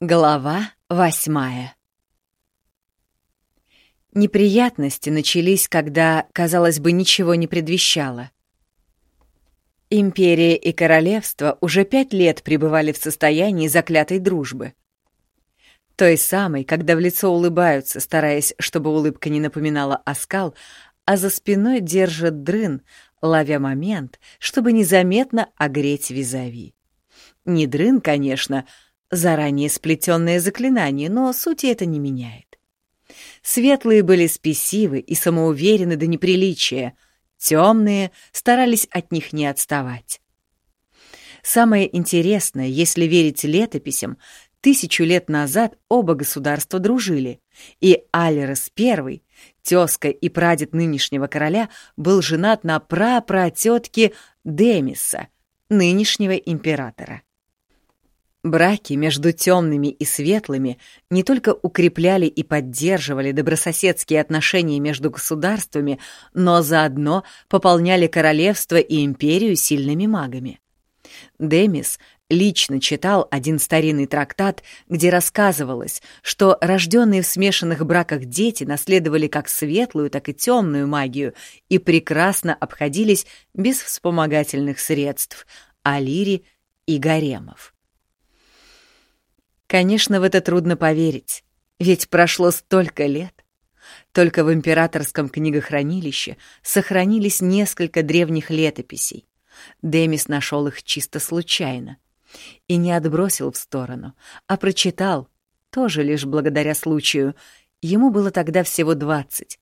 Глава восьмая Неприятности начались, когда, казалось бы, ничего не предвещало. Империя и королевство уже пять лет пребывали в состоянии заклятой дружбы. Той самой, когда в лицо улыбаются, стараясь, чтобы улыбка не напоминала оскал, а за спиной держат дрын, ловя момент, чтобы незаметно огреть визави. Не дрын, конечно, — Заранее сплетенное заклинание, но сути это не меняет. Светлые были спесивы и самоуверены до неприличия, темные старались от них не отставать. Самое интересное, если верить летописям, тысячу лет назад оба государства дружили, и Алерес I, тезка и прадед нынешнего короля, был женат на прапратетке Демиса, нынешнего императора. Браки между темными и светлыми не только укрепляли и поддерживали добрососедские отношения между государствами, но заодно пополняли королевство и империю сильными магами. Демис лично читал один старинный трактат, где рассказывалось, что рожденные в смешанных браках дети наследовали как светлую, так и темную магию и прекрасно обходились без вспомогательных средств — алири и гаремов. Конечно, в это трудно поверить, ведь прошло столько лет. Только в императорском книгохранилище сохранились несколько древних летописей. Демис нашел их чисто случайно. И не отбросил в сторону, а прочитал, тоже лишь благодаря случаю. Ему было тогда всего двадцать.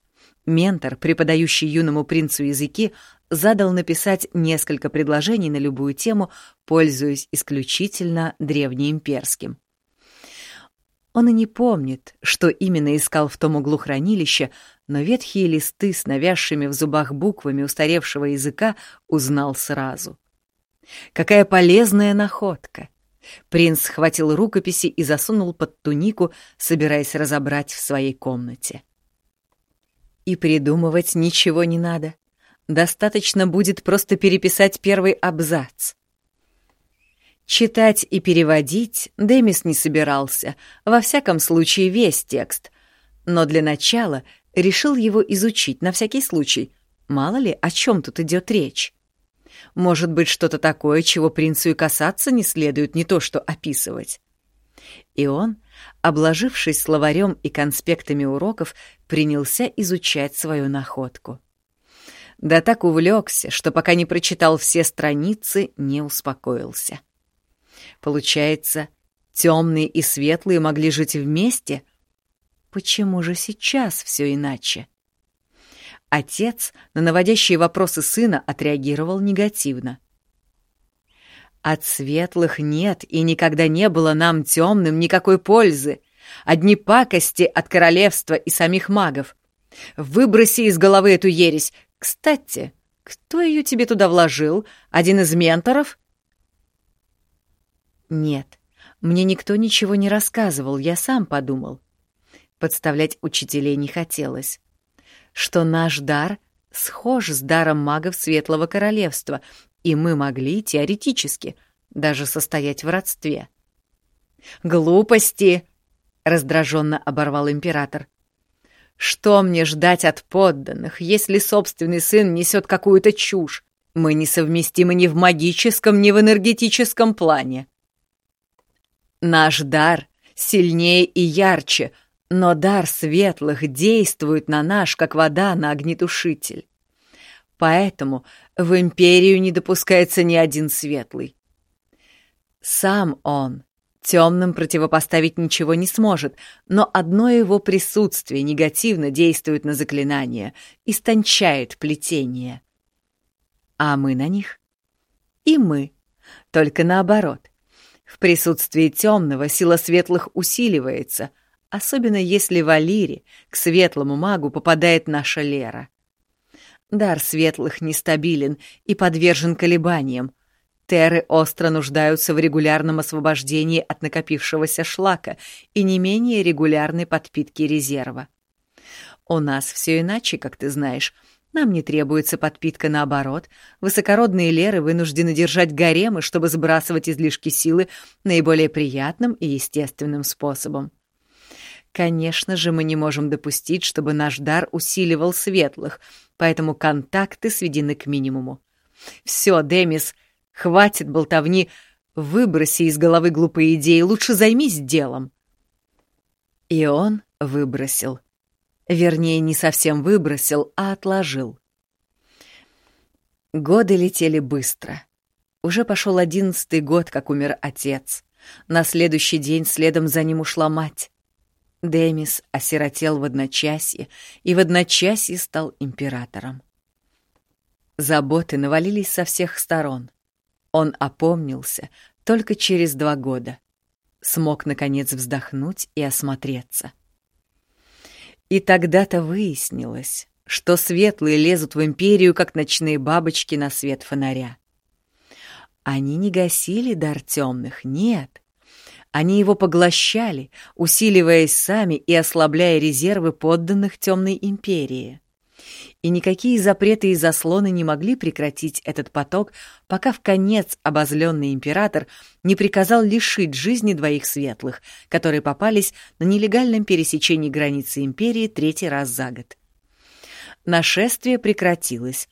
Ментор, преподающий юному принцу языки, задал написать несколько предложений на любую тему, пользуясь исключительно древнеимперским. Он и не помнит, что именно искал в том углу хранилища, но ветхие листы с навязшими в зубах буквами устаревшего языка узнал сразу. Какая полезная находка! Принц схватил рукописи и засунул под тунику, собираясь разобрать в своей комнате. И придумывать ничего не надо. Достаточно будет просто переписать первый абзац. Читать и переводить Демис не собирался, во всяком случае весь текст. Но для начала решил его изучить на всякий случай. Мало ли, о чем тут идет речь. Может быть, что-то такое, чего принцу и касаться не следует, не то что описывать. И он, обложившись словарем и конспектами уроков, принялся изучать свою находку. Да так увлекся, что пока не прочитал все страницы, не успокоился. — Получается, темные и светлые могли жить вместе? Почему же сейчас все иначе? Отец на наводящие вопросы сына отреагировал негативно. От светлых нет и никогда не было нам темным никакой пользы. Одни пакости от королевства и самих магов. Выброси из головы эту ересь. Кстати, кто ее тебе туда вложил? Один из менторов? Нет, мне никто ничего не рассказывал, я сам подумал. Подставлять учителей не хотелось. Что наш дар схож с даром магов Светлого Королевства, и мы могли, теоретически, даже состоять в родстве. «Глупости!» — раздраженно оборвал император. «Что мне ждать от подданных, если собственный сын несет какую-то чушь? Мы несовместимы ни в магическом, ни в энергетическом плане. Наш дар сильнее и ярче, но дар светлых действует на наш, как вода на огнетушитель. Поэтому в империю не допускается ни один светлый. Сам он темным противопоставить ничего не сможет, но одно его присутствие негативно действует на заклинание, истончает плетение. А мы на них? И мы, только наоборот. В присутствии темного сила светлых усиливается, особенно если в Алире к светлому магу попадает наша Лера. Дар светлых нестабилен и подвержен колебаниям. Теры остро нуждаются в регулярном освобождении от накопившегося шлака и не менее регулярной подпитке резерва. У нас все иначе, как ты знаешь. Нам не требуется подпитка наоборот. Высокородные леры вынуждены держать гаремы, чтобы сбрасывать излишки силы наиболее приятным и естественным способом. Конечно же, мы не можем допустить, чтобы наш дар усиливал светлых, поэтому контакты сведены к минимуму. Все, Демис, хватит болтовни, выброси из головы глупые идеи, лучше займись делом. И он выбросил. Вернее, не совсем выбросил, а отложил. Годы летели быстро. Уже пошел одиннадцатый год, как умер отец. На следующий день следом за ним ушла мать. Демис осиротел в одночасье и в одночасье стал императором. Заботы навалились со всех сторон. Он опомнился только через два года. Смог, наконец, вздохнуть и осмотреться. И тогда-то выяснилось, что светлые лезут в империю, как ночные бабочки на свет фонаря. Они не гасили дар темных, нет. Они его поглощали, усиливаясь сами и ослабляя резервы подданных Темной Империи. И никакие запреты и заслоны не могли прекратить этот поток, пока в конец обозленный император не приказал лишить жизни двоих светлых, которые попались на нелегальном пересечении границы империи третий раз за год. Нашествие прекратилось,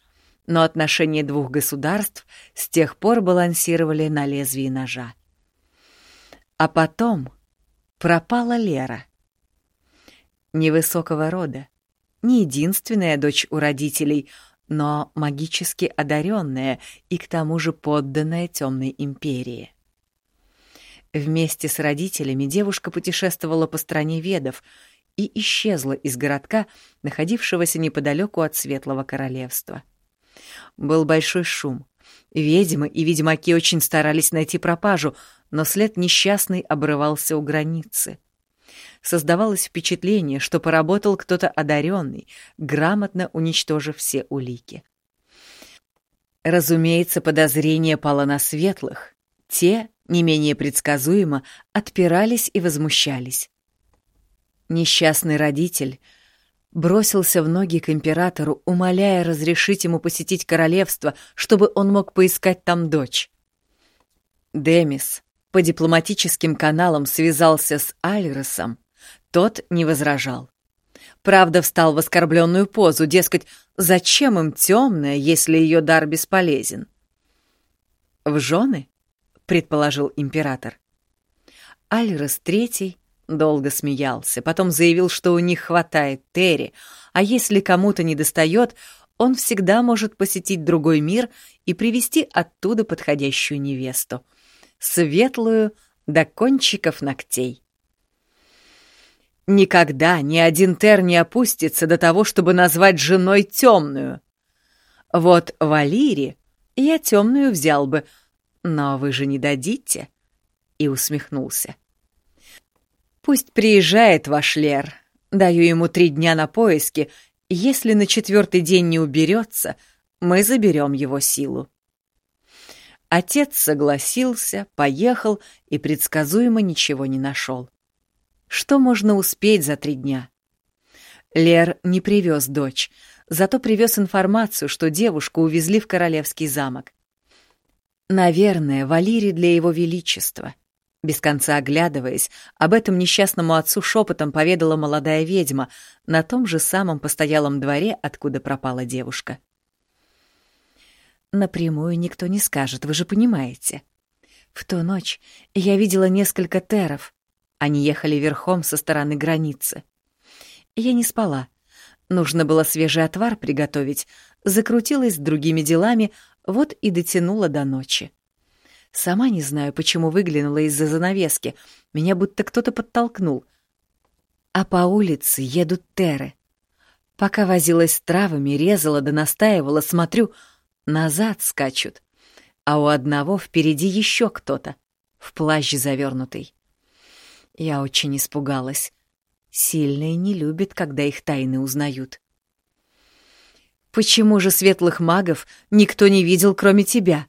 но отношения двух государств с тех пор балансировали на лезвии ножа. А потом пропала Лера. Невысокого рода, не единственная дочь у родителей, но магически одаренная и к тому же подданная темной империи. Вместе с родителями девушка путешествовала по стране ведов и исчезла из городка, находившегося неподалеку от Светлого Королевства. Был большой шум. Ведьмы и ведьмаки очень старались найти пропажу, но след несчастный обрывался у границы. Создавалось впечатление, что поработал кто-то одаренный, грамотно уничтожив все улики. Разумеется, подозрение пало на светлых. Те, не менее предсказуемо, отпирались и возмущались. Несчастный родитель бросился в ноги к императору, умоляя разрешить ему посетить королевство, чтобы он мог поискать там дочь. Демис, по дипломатическим каналам связался с Альросом, тот не возражал. Правда, встал в оскорбленную позу, дескать, зачем им темная, если ее дар бесполезен? «В жены?» — предположил император. Альрос Третий долго смеялся, потом заявил, что у них хватает Терри, а если кому-то недостает, он всегда может посетить другой мир и привести оттуда подходящую невесту светлую до кончиков ногтей. Никогда ни один Тер не опустится до того, чтобы назвать женой темную. Вот Валири я темную взял бы, но вы же не дадите. И усмехнулся. Пусть приезжает ваш Лер. Даю ему три дня на поиски. Если на четвертый день не уберется, мы заберем его силу. Отец согласился, поехал и предсказуемо ничего не нашел. Что можно успеть за три дня? Лер не привез дочь, зато привез информацию, что девушку увезли в королевский замок. Наверное, Валири для его величества. Без конца оглядываясь, об этом несчастному отцу шепотом поведала молодая ведьма на том же самом постоялом дворе, откуда пропала девушка. Напрямую никто не скажет, вы же понимаете. В ту ночь я видела несколько теров. Они ехали верхом со стороны границы. Я не спала. Нужно было свежий отвар приготовить. Закрутилась с другими делами, вот и дотянула до ночи. Сама не знаю, почему выглянула из-за занавески. Меня будто кто-то подтолкнул. А по улице едут теры. Пока возилась с травами, резала да настаивала, смотрю — назад скачут, а у одного впереди еще кто-то, в плащ завернутый. Я очень испугалась. Сильные не любят, когда их тайны узнают. «Почему же светлых магов никто не видел, кроме тебя?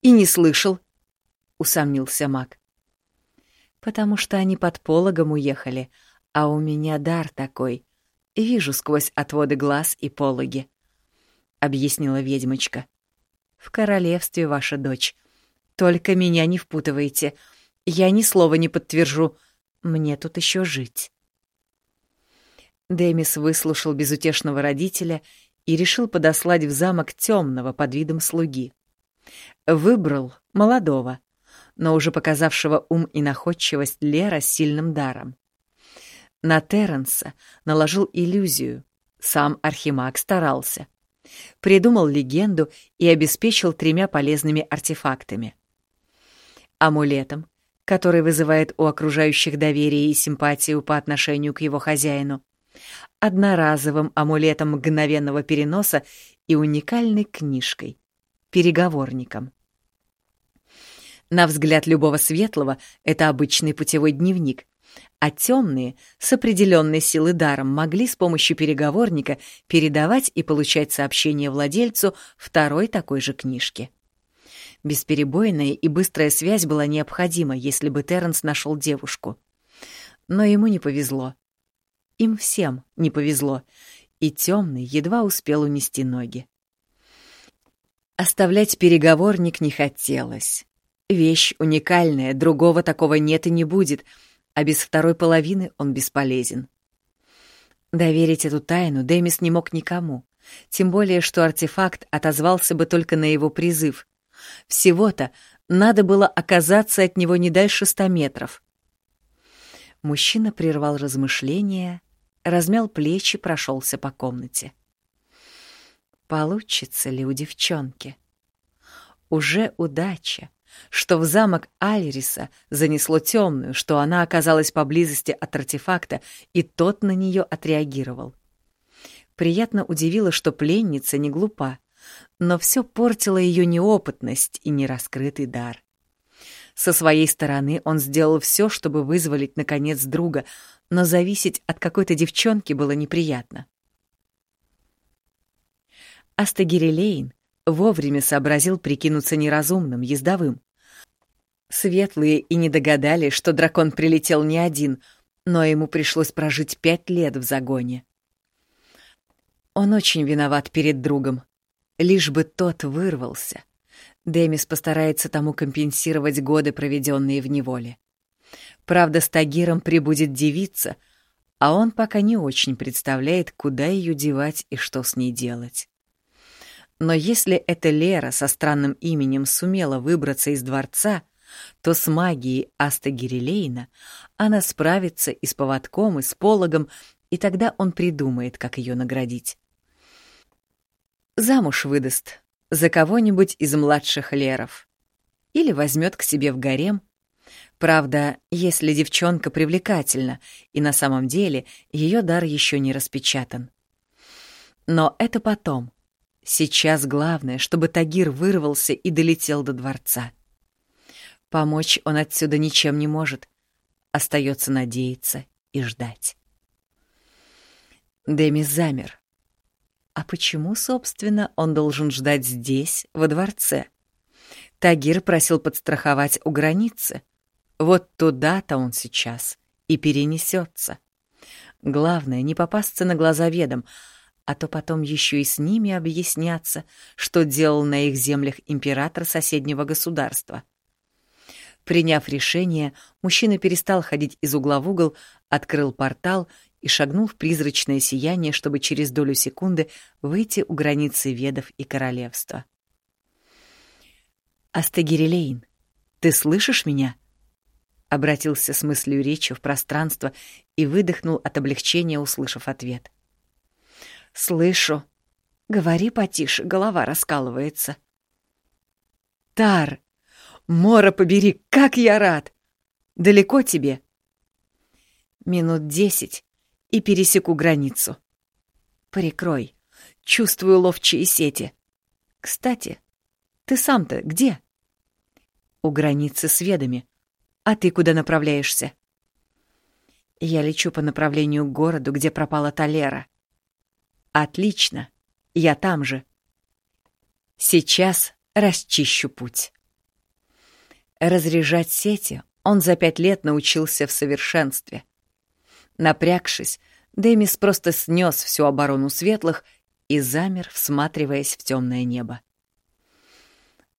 И не слышал?» — усомнился маг. «Потому что они под пологом уехали, а у меня дар такой. Вижу сквозь отводы глаз и пологи. объяснила ведьмочка. «В королевстве ваша дочь. Только меня не впутывайте. Я ни слова не подтвержу. Мне тут еще жить». Демис выслушал безутешного родителя и решил подослать в замок темного под видом слуги. Выбрал молодого, но уже показавшего ум и находчивость Лера сильным даром. На Терренса наложил иллюзию, сам Архимаг старался. Придумал легенду и обеспечил тремя полезными артефактами. Амулетом, который вызывает у окружающих доверие и симпатию по отношению к его хозяину, одноразовым амулетом мгновенного переноса и уникальной книжкой — переговорником. На взгляд любого светлого это обычный путевой дневник, а темные с определенной силы даром могли с помощью переговорника передавать и получать сообщения владельцу второй такой же книжки. Бесперебойная и быстрая связь была необходима, если бы Терренс нашел девушку. Но ему не повезло. Им всем не повезло, и темный едва успел унести ноги. Оставлять переговорник не хотелось. Вещь уникальная, другого такого нет и не будет, а без второй половины он бесполезен. Доверить эту тайну Демис не мог никому, тем более что артефакт отозвался бы только на его призыв. Всего-то надо было оказаться от него не дальше ста метров. Мужчина прервал размышления размял плечи, прошелся по комнате. Получится ли у девчонки? Уже удача, что в замок Альриса занесло темную, что она оказалась поблизости от артефакта, и тот на нее отреагировал. Приятно удивило, что пленница не глупа, но все портило ее неопытность и нераскрытый дар. Со своей стороны он сделал все, чтобы вызволить, наконец, друга, но зависеть от какой-то девчонки было неприятно. Астагирилейн вовремя сообразил прикинуться неразумным, ездовым. Светлые и не догадались, что дракон прилетел не один, но ему пришлось прожить пять лет в загоне. Он очень виноват перед другом. Лишь бы тот вырвался. Демис постарается тому компенсировать годы, проведенные в неволе. Правда, с Тагиром прибудет девица, а он пока не очень представляет, куда ее девать и что с ней делать. Но если эта Лера со странным именем сумела выбраться из дворца, то с магией Астагирилейна она справится и с поводком, и с пологом, и тогда он придумает, как ее наградить. Замуж выдаст, за кого-нибудь из младших леров. Или возьмет к себе в гарем. Правда, если девчонка привлекательна, и на самом деле ее дар еще не распечатан. Но это потом. Сейчас главное, чтобы Тагир вырвался и долетел до дворца. Помочь он отсюда ничем не может. Остается надеяться и ждать. Демис замер. А почему, собственно, он должен ждать здесь, во дворце? Тагир просил подстраховать у границы. Вот туда-то он сейчас и перенесется. Главное, не попасться на глаза ведом, а то потом еще и с ними объясняться, что делал на их землях император соседнего государства. Приняв решение, мужчина перестал ходить из угла в угол, открыл портал и шагнул в призрачное сияние, чтобы через долю секунды выйти у границы ведов и королевства. «Астагирилейн, ты слышишь меня?» Обратился с мыслью речи в пространство и выдохнул от облегчения, услышав ответ. «Слышу. Говори потише, голова раскалывается». «Тар! Мора побери, как я рад! Далеко тебе?» «Минут десять, и пересеку границу. Прикрой. Чувствую ловчие сети. Кстати, ты сам-то где? У границы с ведами. А ты куда направляешься? Я лечу по направлению к городу, где пропала Талера. Отлично. Я там же. Сейчас расчищу путь. Разряжать сети он за пять лет научился в совершенстве — Напрягшись, Демис просто снес всю оборону светлых и замер, всматриваясь в темное небо.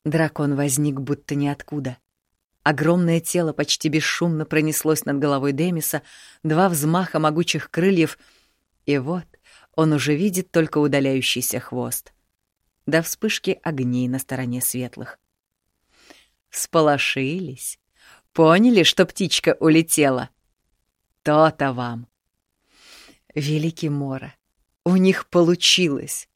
Дракон возник будто ниоткуда. Огромное тело почти бесшумно пронеслось над головой Демиса, два взмаха могучих крыльев, и вот он уже видит только удаляющийся хвост. До вспышки огней на стороне светлых. Сполошились. Поняли, что птичка улетела? То-то вам. Великий Мора, у них получилось.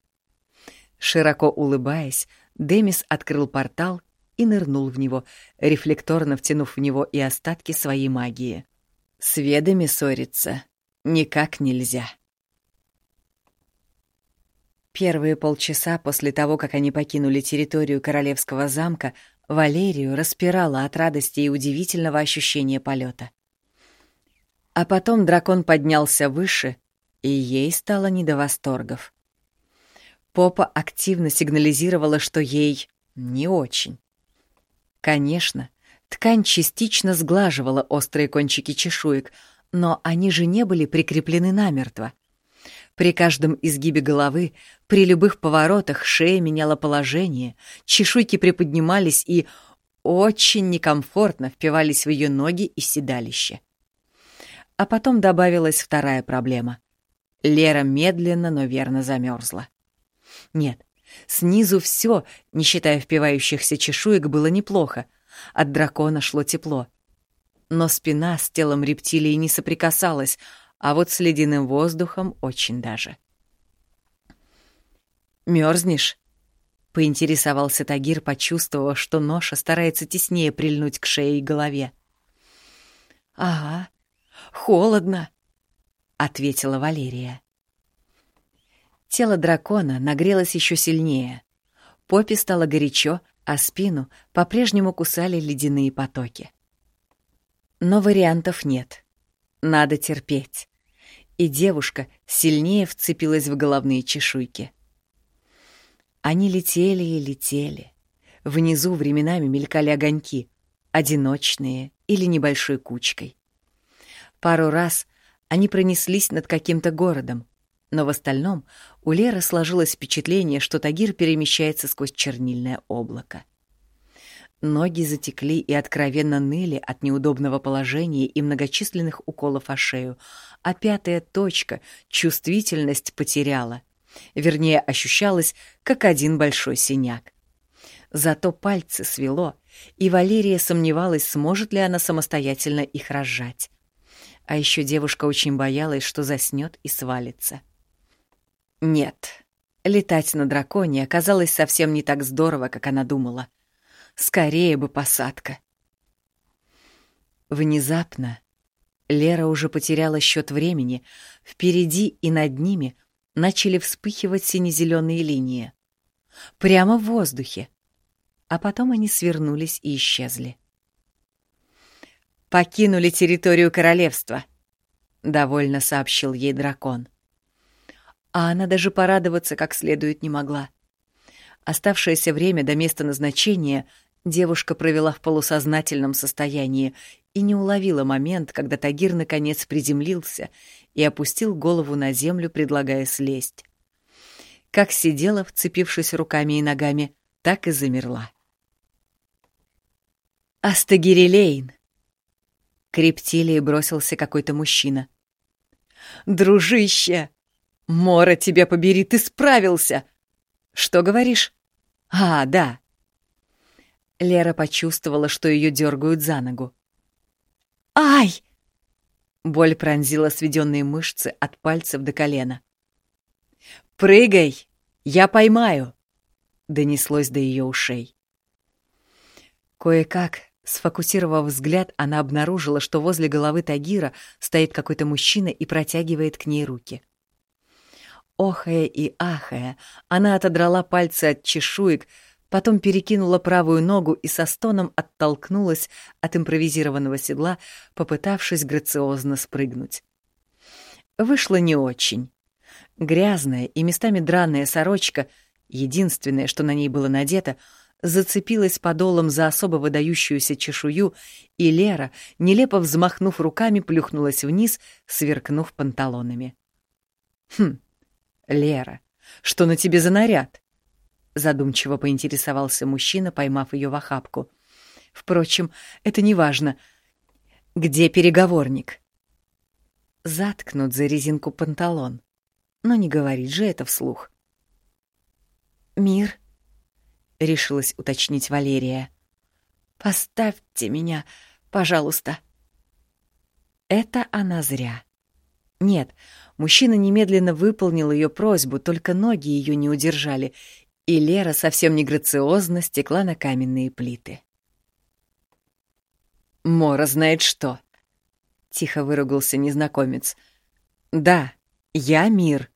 Широко улыбаясь, Демис открыл портал и нырнул в него, рефлекторно втянув в него и остатки своей магии. С ведами ссориться никак нельзя. Первые полчаса после того, как они покинули территорию королевского замка, Валерию распирала от радости и удивительного ощущения полета. А потом дракон поднялся выше, и ей стало не до восторгов. Попа активно сигнализировала, что ей не очень. Конечно, ткань частично сглаживала острые кончики чешуек, но они же не были прикреплены намертво. При каждом изгибе головы, при любых поворотах шея меняла положение, чешуйки приподнимались и очень некомфортно впивались в ее ноги и седалище. А потом добавилась вторая проблема. Лера медленно, но верно замерзла. Нет, снизу все, не считая впивающихся чешуек, было неплохо. От дракона шло тепло. Но спина с телом рептилии не соприкасалась, а вот с ледяным воздухом очень даже. «Мёрзнешь?» — поинтересовался Тагир, почувствовав, что ноша старается теснее прильнуть к шее и голове. «Ага, холодно», — ответила Валерия. Тело дракона нагрелось еще сильнее. Попе стало горячо, а спину по-прежнему кусали ледяные потоки. Но вариантов нет. Надо терпеть и девушка сильнее вцепилась в головные чешуйки. Они летели и летели. Внизу временами мелькали огоньки, одиночные или небольшой кучкой. Пару раз они пронеслись над каким-то городом, но в остальном у Леры сложилось впечатление, что Тагир перемещается сквозь чернильное облако. Ноги затекли и откровенно ныли от неудобного положения и многочисленных уколов о шею, а пятая точка чувствительность потеряла. Вернее, ощущалась, как один большой синяк. Зато пальцы свело, и Валерия сомневалась, сможет ли она самостоятельно их разжать. А еще девушка очень боялась, что заснет и свалится. Нет, летать на драконе оказалось совсем не так здорово, как она думала — Скорее бы посадка. Внезапно Лера уже потеряла счет времени. Впереди и над ними начали вспыхивать сине-зеленые линии. Прямо в воздухе. А потом они свернулись и исчезли. «Покинули территорию королевства», — довольно сообщил ей дракон. А она даже порадоваться как следует не могла. Оставшееся время до места назначения девушка провела в полусознательном состоянии и не уловила момент, когда Тагир наконец приземлился и опустил голову на землю, предлагая слезть. Как сидела, вцепившись руками и ногами, так и замерла. «Астагирилейн!» К рептилии бросился какой-то мужчина. «Дружище! Мора, тебя побери, ты справился!» «Что говоришь?» «А, да, Лера почувствовала, что ее дергают за ногу. «Ай!» Боль пронзила сведенные мышцы от пальцев до колена. «Прыгай! Я поймаю!» Донеслось до ее ушей. Кое-как, сфокусировав взгляд, она обнаружила, что возле головы Тагира стоит какой-то мужчина и протягивает к ней руки. Охая и ахая, она отодрала пальцы от чешуек, потом перекинула правую ногу и со стоном оттолкнулась от импровизированного седла, попытавшись грациозно спрыгнуть. Вышло не очень. Грязная и местами драная сорочка, единственное, что на ней было надето, зацепилась подолом за особо выдающуюся чешую, и Лера, нелепо взмахнув руками, плюхнулась вниз, сверкнув панталонами. Хм, Лера, Что на тебе за наряд?» Задумчиво поинтересовался мужчина, поймав ее в охапку. «Впрочем, это не важно. Где переговорник?» Заткнут за резинку панталон. Но не говорит же это вслух. «Мир?» — решилась уточнить Валерия. «Поставьте меня, пожалуйста». Это она зря. Нет, мужчина немедленно выполнил ее просьбу, только ноги ее не удержали, и Лера совсем не грациозно стекла на каменные плиты. «Мора знает что», — тихо выругался незнакомец. «Да, я мир.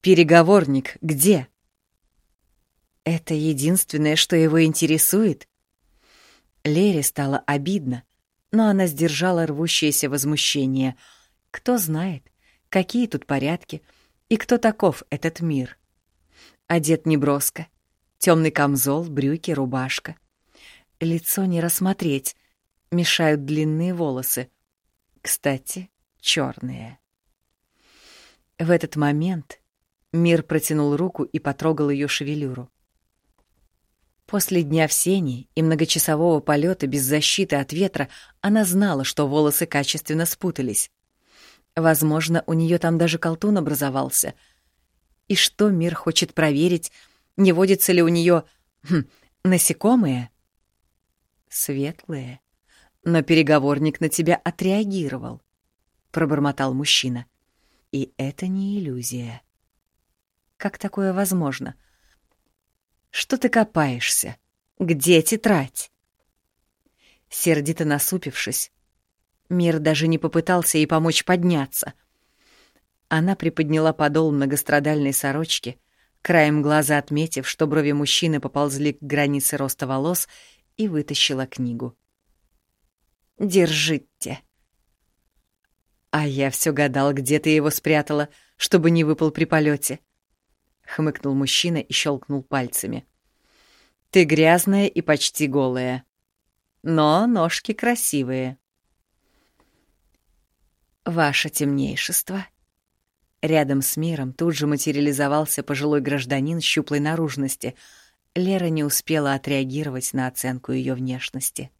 Переговорник где?» Это единственное, что его интересует? Лере стало обидно, но она сдержала рвущееся возмущение. Кто знает, какие тут порядки и кто таков этот мир. Одет неброско, темный камзол, брюки, рубашка. Лицо не рассмотреть, мешают длинные волосы. Кстати, черные. В этот момент мир протянул руку и потрогал ее шевелюру. После дня в сене и многочасового полета без защиты от ветра она знала, что волосы качественно спутались. Возможно, у нее там даже колтун образовался. И что мир хочет проверить, не водится ли у нее хм, насекомые? Светлые. Но переговорник на тебя отреагировал, пробормотал мужчина. И это не иллюзия. Как такое возможно? — что ты копаешься? Где тетрадь?» Сердито насупившись, Мир даже не попытался ей помочь подняться. Она приподняла подол многострадальной сорочки, краем глаза отметив, что брови мужчины поползли к границе роста волос, и вытащила книгу. «Держите». «А я все гадал, где ты его спрятала, чтобы не выпал при полете хмыкнул мужчина и щелкнул пальцами. Ты грязная и почти голая. Но ножки красивые. Ваше темнейшество. Рядом с миром тут же материализовался пожилой гражданин щуплой наружности. Лера не успела отреагировать на оценку ее внешности.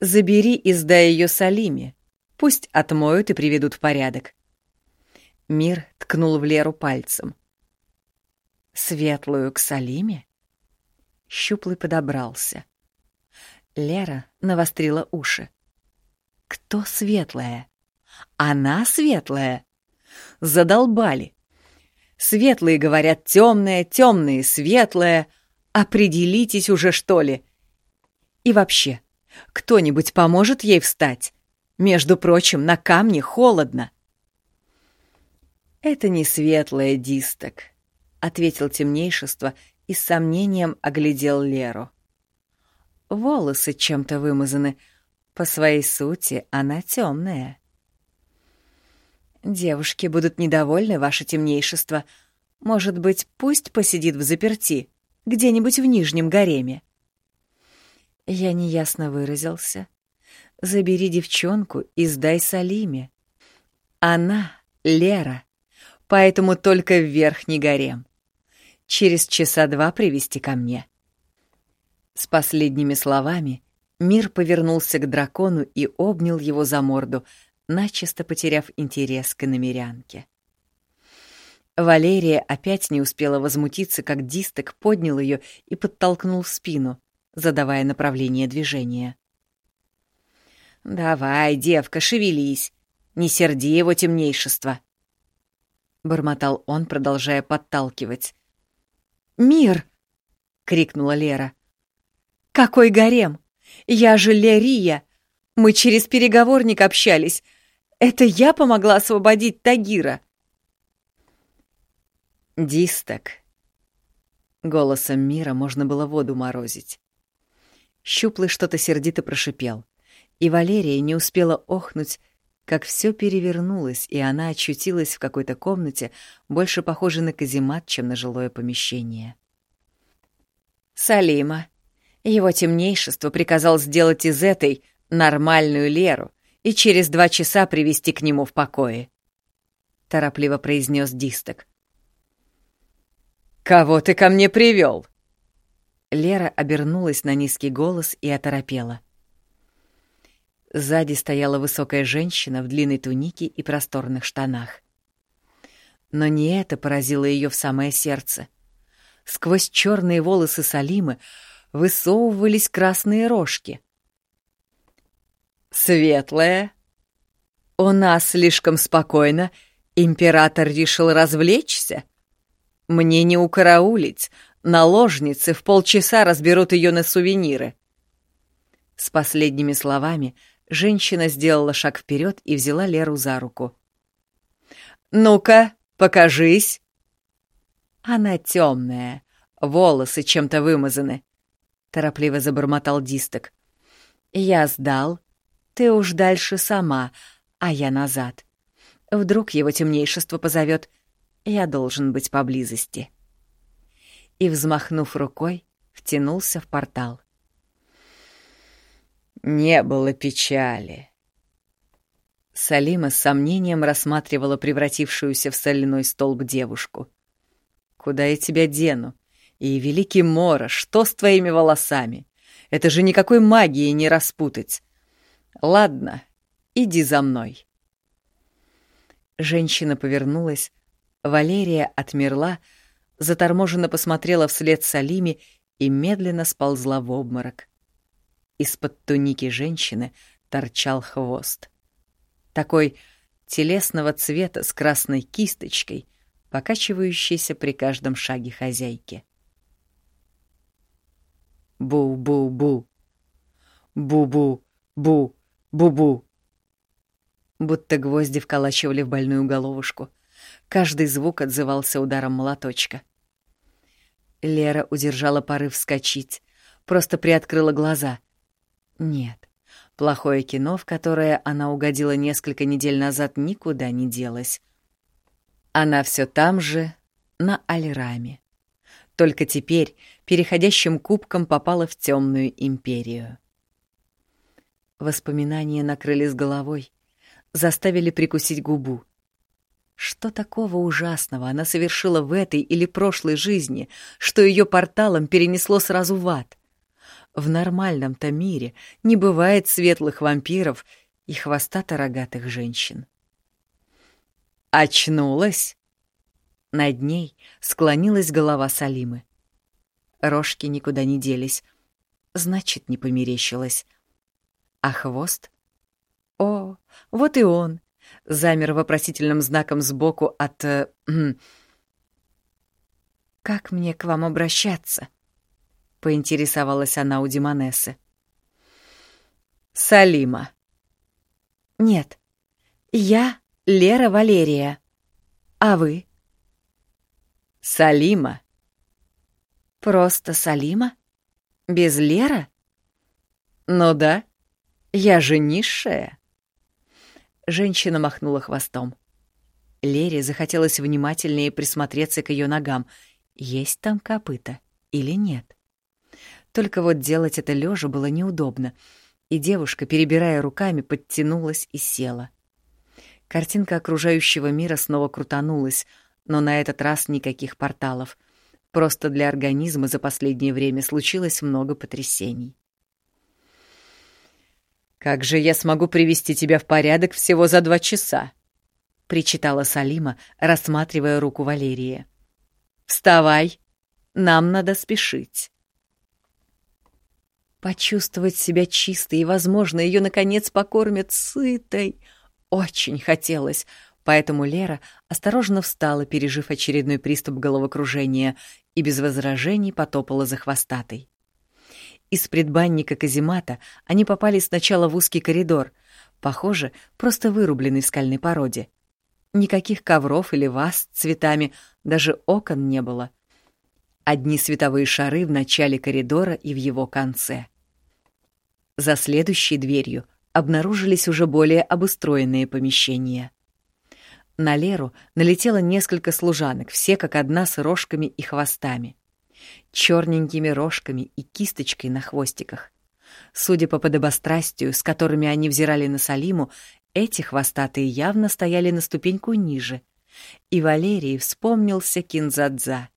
«Забери и сдай ее Салиме. Пусть отмоют и приведут в порядок. Мир ткнул в Леру пальцем. «Светлую к Салиме?» Щуплый подобрался. Лера навострила уши. «Кто светлая? Она светлая?» Задолбали. Светлые говорят темное, темные светлое. Определитесь уже, что ли. И вообще, кто-нибудь поможет ей встать? Между прочим, на камне холодно. «Это не светлое, дисток», — ответил темнейшество и с сомнением оглядел Леру. «Волосы чем-то вымазаны. По своей сути она темная». «Девушки будут недовольны, ваше темнейшество. Может быть, пусть посидит в заперти, где-нибудь в Нижнем гареме?» Я неясно выразился. «Забери девчонку и сдай Салиме. Она, Лера, поэтому только в верхний гарем. Через часа два привести ко мне». С последними словами мир повернулся к дракону и обнял его за морду, начисто потеряв интерес к иномерянке. Валерия опять не успела возмутиться, как Дисток поднял ее и подтолкнул в спину, задавая направление движения. «Давай, девка, шевелись, не серди его темнейшество», — бормотал он, продолжая подталкивать. «Мир!» — крикнула Лера. «Какой гарем! Я же Лерия! Мы через переговорник общались. Это я помогла освободить Тагира!» «Дисток!» Голосом мира можно было воду морозить. Щуплый что-то сердито прошипел, и Валерия не успела охнуть, как все перевернулось, и она очутилась в какой-то комнате, больше похожей на каземат, чем на жилое помещение. Салима. Его темнейшество приказал сделать из этой нормальную Леру и через два часа привести к нему в покое. Торопливо произнес Дисток. «Кого ты ко мне привел? Лера обернулась на низкий голос и оторопела. Сзади стояла высокая женщина в длинной тунике и просторных штанах. Но не это поразило ее в самое сердце. Сквозь черные волосы Салимы высовывались красные рожки. «Светлая, у нас слишком спокойно. Император решил развлечься. Мне не укараулить. Наложницы в полчаса разберут ее на сувениры». С последними словами женщина сделала шаг вперед и взяла Леру за руку. «Ну-ка, покажись!» Она темная, волосы чем-то вымазаны. Торопливо забормотал Дисток. Я сдал. Ты уж дальше сама, а я назад. Вдруг его темнейшество позовет. Я должен быть поблизости. И, взмахнув рукой, втянулся в портал. Не было печали. Салима с сомнением рассматривала превратившуюся в соляной столб девушку. Куда я тебя дену? И, великий Мора, что с твоими волосами? Это же никакой магии не распутать. Ладно, иди за мной. Женщина повернулась, Валерия отмерла, заторможенно посмотрела вслед Салиме и медленно сползла в обморок. Из-под туники женщины торчал хвост. Такой телесного цвета с красной кисточкой, покачивающийся при каждом шаге хозяйки. Бу-бу-бу. Бу-бу-бу. Бу-бу. Будто гвозди вколачивали в больную головушку. Каждый звук отзывался ударом молоточка. Лера удержала порыв вскочить, просто приоткрыла глаза. Нет, плохое кино, в которое она угодила несколько недель назад, никуда не делось. Она все там же, на Альраме. Только теперь переходящим кубком попала в темную империю. Воспоминания накрыли с головой, заставили прикусить губу. Что такого ужасного она совершила в этой или прошлой жизни, что ее порталом перенесло сразу в ад? В нормальном-то мире не бывает светлых вампиров и хвостато-рогатых женщин. Очнулась. Над ней склонилась голова Салимы. Рожки никуда не делись. Значит, не померещилась. А хвост? О, вот и он. Замер вопросительным знаком сбоку от... Э, «Как мне к вам обращаться?» — поинтересовалась она у Димонессы. «Салима». «Нет, я Лера Валерия. А вы? Салима. Просто Салима? Без Лера? Ну да, я же низшая. Женщина махнула хвостом. Лере захотелось внимательнее присмотреться к ее ногам. Есть там копыта или нет? Только вот делать это лежа было неудобно, и девушка, перебирая руками, подтянулась и села. Картинка окружающего мира снова крутанулась, но на этот раз никаких порталов. Просто для организма за последнее время случилось много потрясений. «Как же я смогу привести тебя в порядок всего за два часа?» — причитала Салима, рассматривая руку Валерии. «Вставай! Нам надо спешить!» Почувствовать себя чистой и, возможно, ее наконец покормят сытой — очень хотелось, поэтому Лера осторожно встала, пережив очередной приступ головокружения, и без возражений потопала за хвостатой. Из предбанника каземата они попали сначала в узкий коридор, похоже, просто вырубленный в скальной породе. Никаких ковров или ваз с цветами, даже окон не было. Одни световые шары в начале коридора и в его конце. За следующей дверью обнаружились уже более обустроенные помещения. На Леру налетело несколько служанок, все как одна с рожками и хвостами. Черненькими рожками и кисточкой на хвостиках. Судя по подобострастию, с которыми они взирали на Салиму, эти хвостатые явно стояли на ступеньку ниже. И Валерий вспомнился Кинзадза.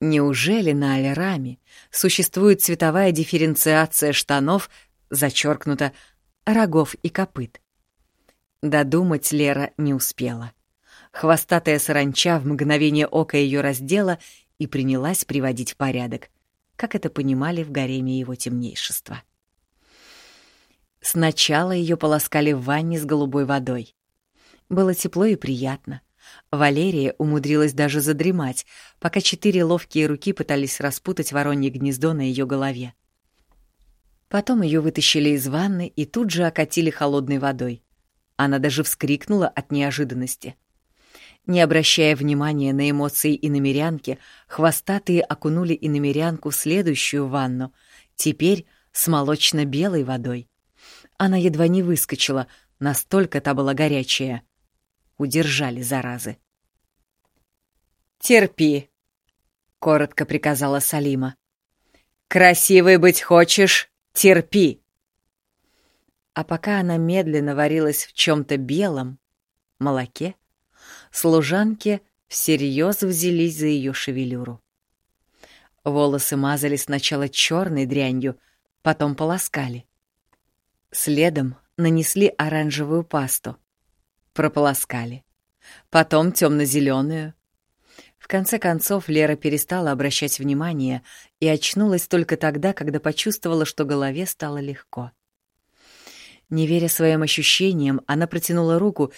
Неужели на Альраме существует цветовая дифференциация штанов, зачеркнуто, рогов и копыт? Додумать Лера не успела. Хвостатая саранча в мгновение ока ее раздела и принялась приводить в порядок, как это понимали в гареме его темнейшества. Сначала ее полоскали в ванне с голубой водой. Было тепло и приятно. Валерия умудрилась даже задремать, пока четыре ловкие руки пытались распутать воронье гнездо на ее голове. Потом ее вытащили из ванны и тут же окатили холодной водой. Она даже вскрикнула от неожиданности. Не обращая внимания на эмоции иномерянки, хвостатые окунули иномерянку в следующую ванну, теперь с молочно-белой водой. Она едва не выскочила, настолько та была горячая. Удержали заразы. «Терпи», — коротко приказала Салима. «Красивой быть хочешь? Терпи!» А пока она медленно варилась в чем-то белом, молоке, служанки всерьез взялись за ее шевелюру. Волосы мазали сначала черной дрянью, потом полоскали. Следом нанесли оранжевую пасту. Прополоскали. Потом темно-зеленую. В конце концов Лера перестала обращать внимание и очнулась только тогда, когда почувствовала, что голове стало легко. Не веря своим ощущениям, она протянула руку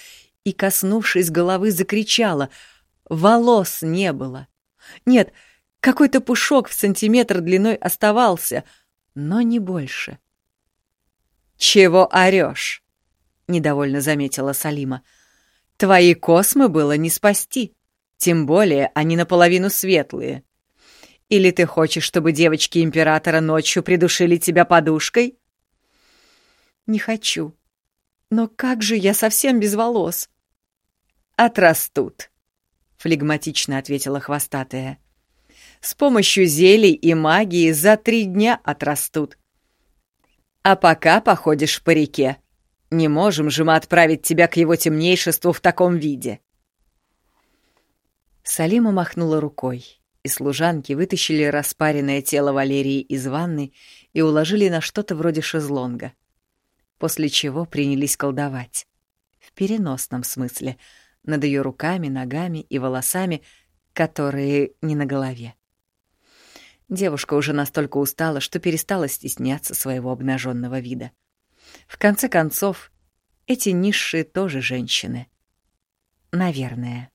и, коснувшись головы, закричала. Волос не было. Нет, какой-то пушок в сантиметр длиной оставался, но не больше. «Чего орёшь?» — недовольно заметила Салима. «Твои космы было не спасти, тем более они наполовину светлые. Или ты хочешь, чтобы девочки Императора ночью придушили тебя подушкой?» «Не хочу. Но как же я совсем без волос?» «Отрастут», — флегматично ответила хвостатая. «С помощью зелий и магии за три дня отрастут. А пока походишь в парике. Не можем же мы отправить тебя к его темнейшеству в таком виде». Салима махнула рукой, и служанки вытащили распаренное тело Валерии из ванны и уложили на что-то вроде шезлонга, после чего принялись колдовать. В переносном смысле, над ее руками, ногами и волосами, которые не на голове. Девушка уже настолько устала, что перестала стесняться своего обнаженного вида. В конце концов, эти низшие тоже женщины. Наверное.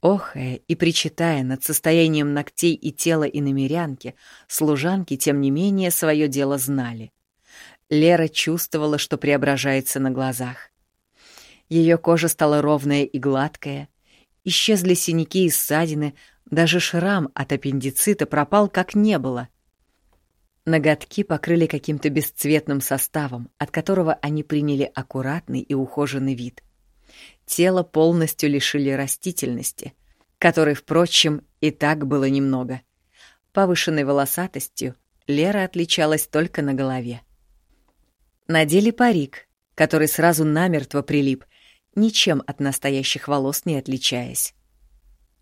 Охая и причитая над состоянием ногтей и тела иномерянки, служанки, тем не менее, свое дело знали. Лера чувствовала, что преображается на глазах. Ее кожа стала ровная и гладкая, исчезли синяки и ссадины, даже шрам от аппендицита пропал как не было. Ноготки покрыли каким-то бесцветным составом, от которого они приняли аккуратный и ухоженный вид. Тело полностью лишили растительности, которой, впрочем, и так было немного. Повышенной волосатостью Лера отличалась только на голове. Надели парик, который сразу намертво прилип, ничем от настоящих волос не отличаясь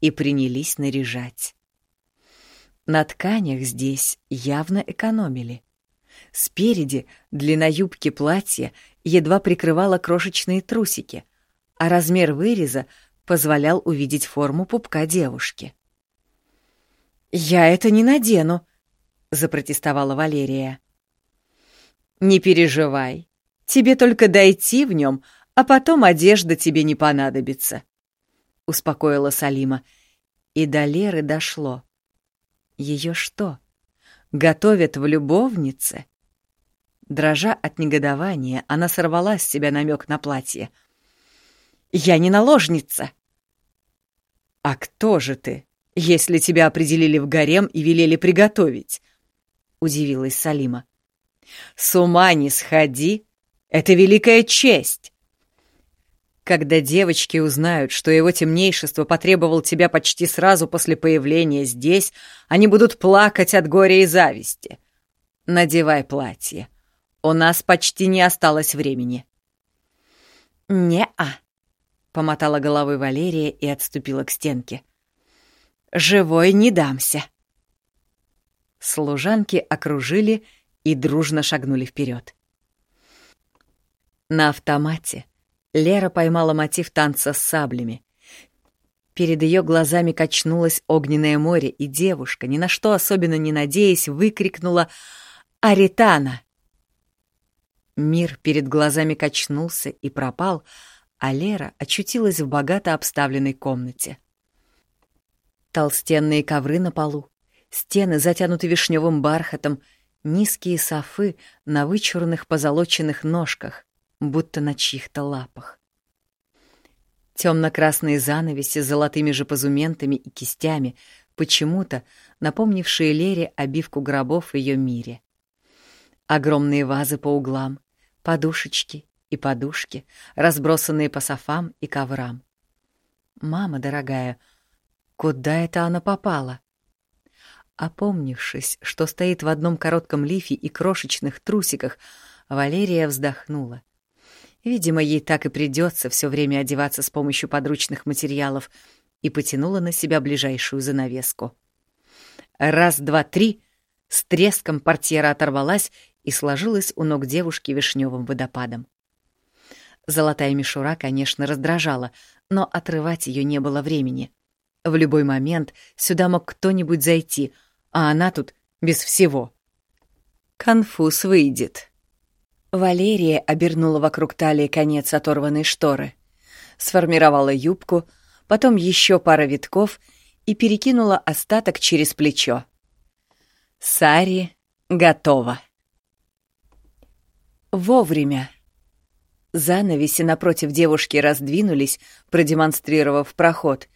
и принялись наряжать. На тканях здесь явно экономили. Спереди длина юбки платья едва прикрывала крошечные трусики, а размер выреза позволял увидеть форму пупка девушки. «Я это не надену», — запротестовала Валерия. «Не переживай. Тебе только дойти в нем, а потом одежда тебе не понадобится», — успокоила Салима. И до Леры дошло. Ее что, готовят в любовнице? Дрожа от негодования, она сорвала с себя намек на платье. «Я не наложница!» «А кто же ты, если тебя определили в гарем и велели приготовить?» — удивилась Салима. «С ума не сходи! Это великая честь!» Когда девочки узнают, что его темнейшество потребовал тебя почти сразу после появления здесь, они будут плакать от горя и зависти. Надевай платье. У нас почти не осталось времени. «Не-а», — помотала головой Валерия и отступила к стенке. живой не дамся!» Служанки окружили и дружно шагнули вперед. На автомате Лера поймала мотив танца с саблями. Перед ее глазами качнулось огненное море, и девушка, ни на что особенно не надеясь, выкрикнула «Аритана!». Мир перед глазами качнулся и пропал, а Лера очутилась в богато обставленной комнате. Толстенные ковры на полу, стены затянуты вишневым бархатом, низкие софы на вычурных позолоченных ножках, будто на чьих-то лапах. Темно-красные занавеси с золотыми же позументами и кистями, почему-то напомнившие Лере обивку гробов в ее мире. Огромные вазы по углам, подушечки и подушки, разбросанные по софам и коврам. «Мама дорогая, куда это она попала?» Опомнившись, что стоит в одном коротком лифе и крошечных трусиках, Валерия вздохнула. Видимо, ей так и придется все время одеваться с помощью подручных материалов, и потянула на себя ближайшую занавеску. Раз, два, три, с треском портьера оторвалась и сложилась у ног девушки вишневым водопадом. Золотая мишура, конечно, раздражала, но отрывать ее не было времени. В любой момент сюда мог кто-нибудь зайти, а она тут без всего. Конфуз выйдет. Валерия обернула вокруг талии конец оторванной шторы, сформировала юбку, потом еще пара витков и перекинула остаток через плечо. Сари готова. Вовремя. Занавеси напротив девушки раздвинулись, продемонстрировав проход,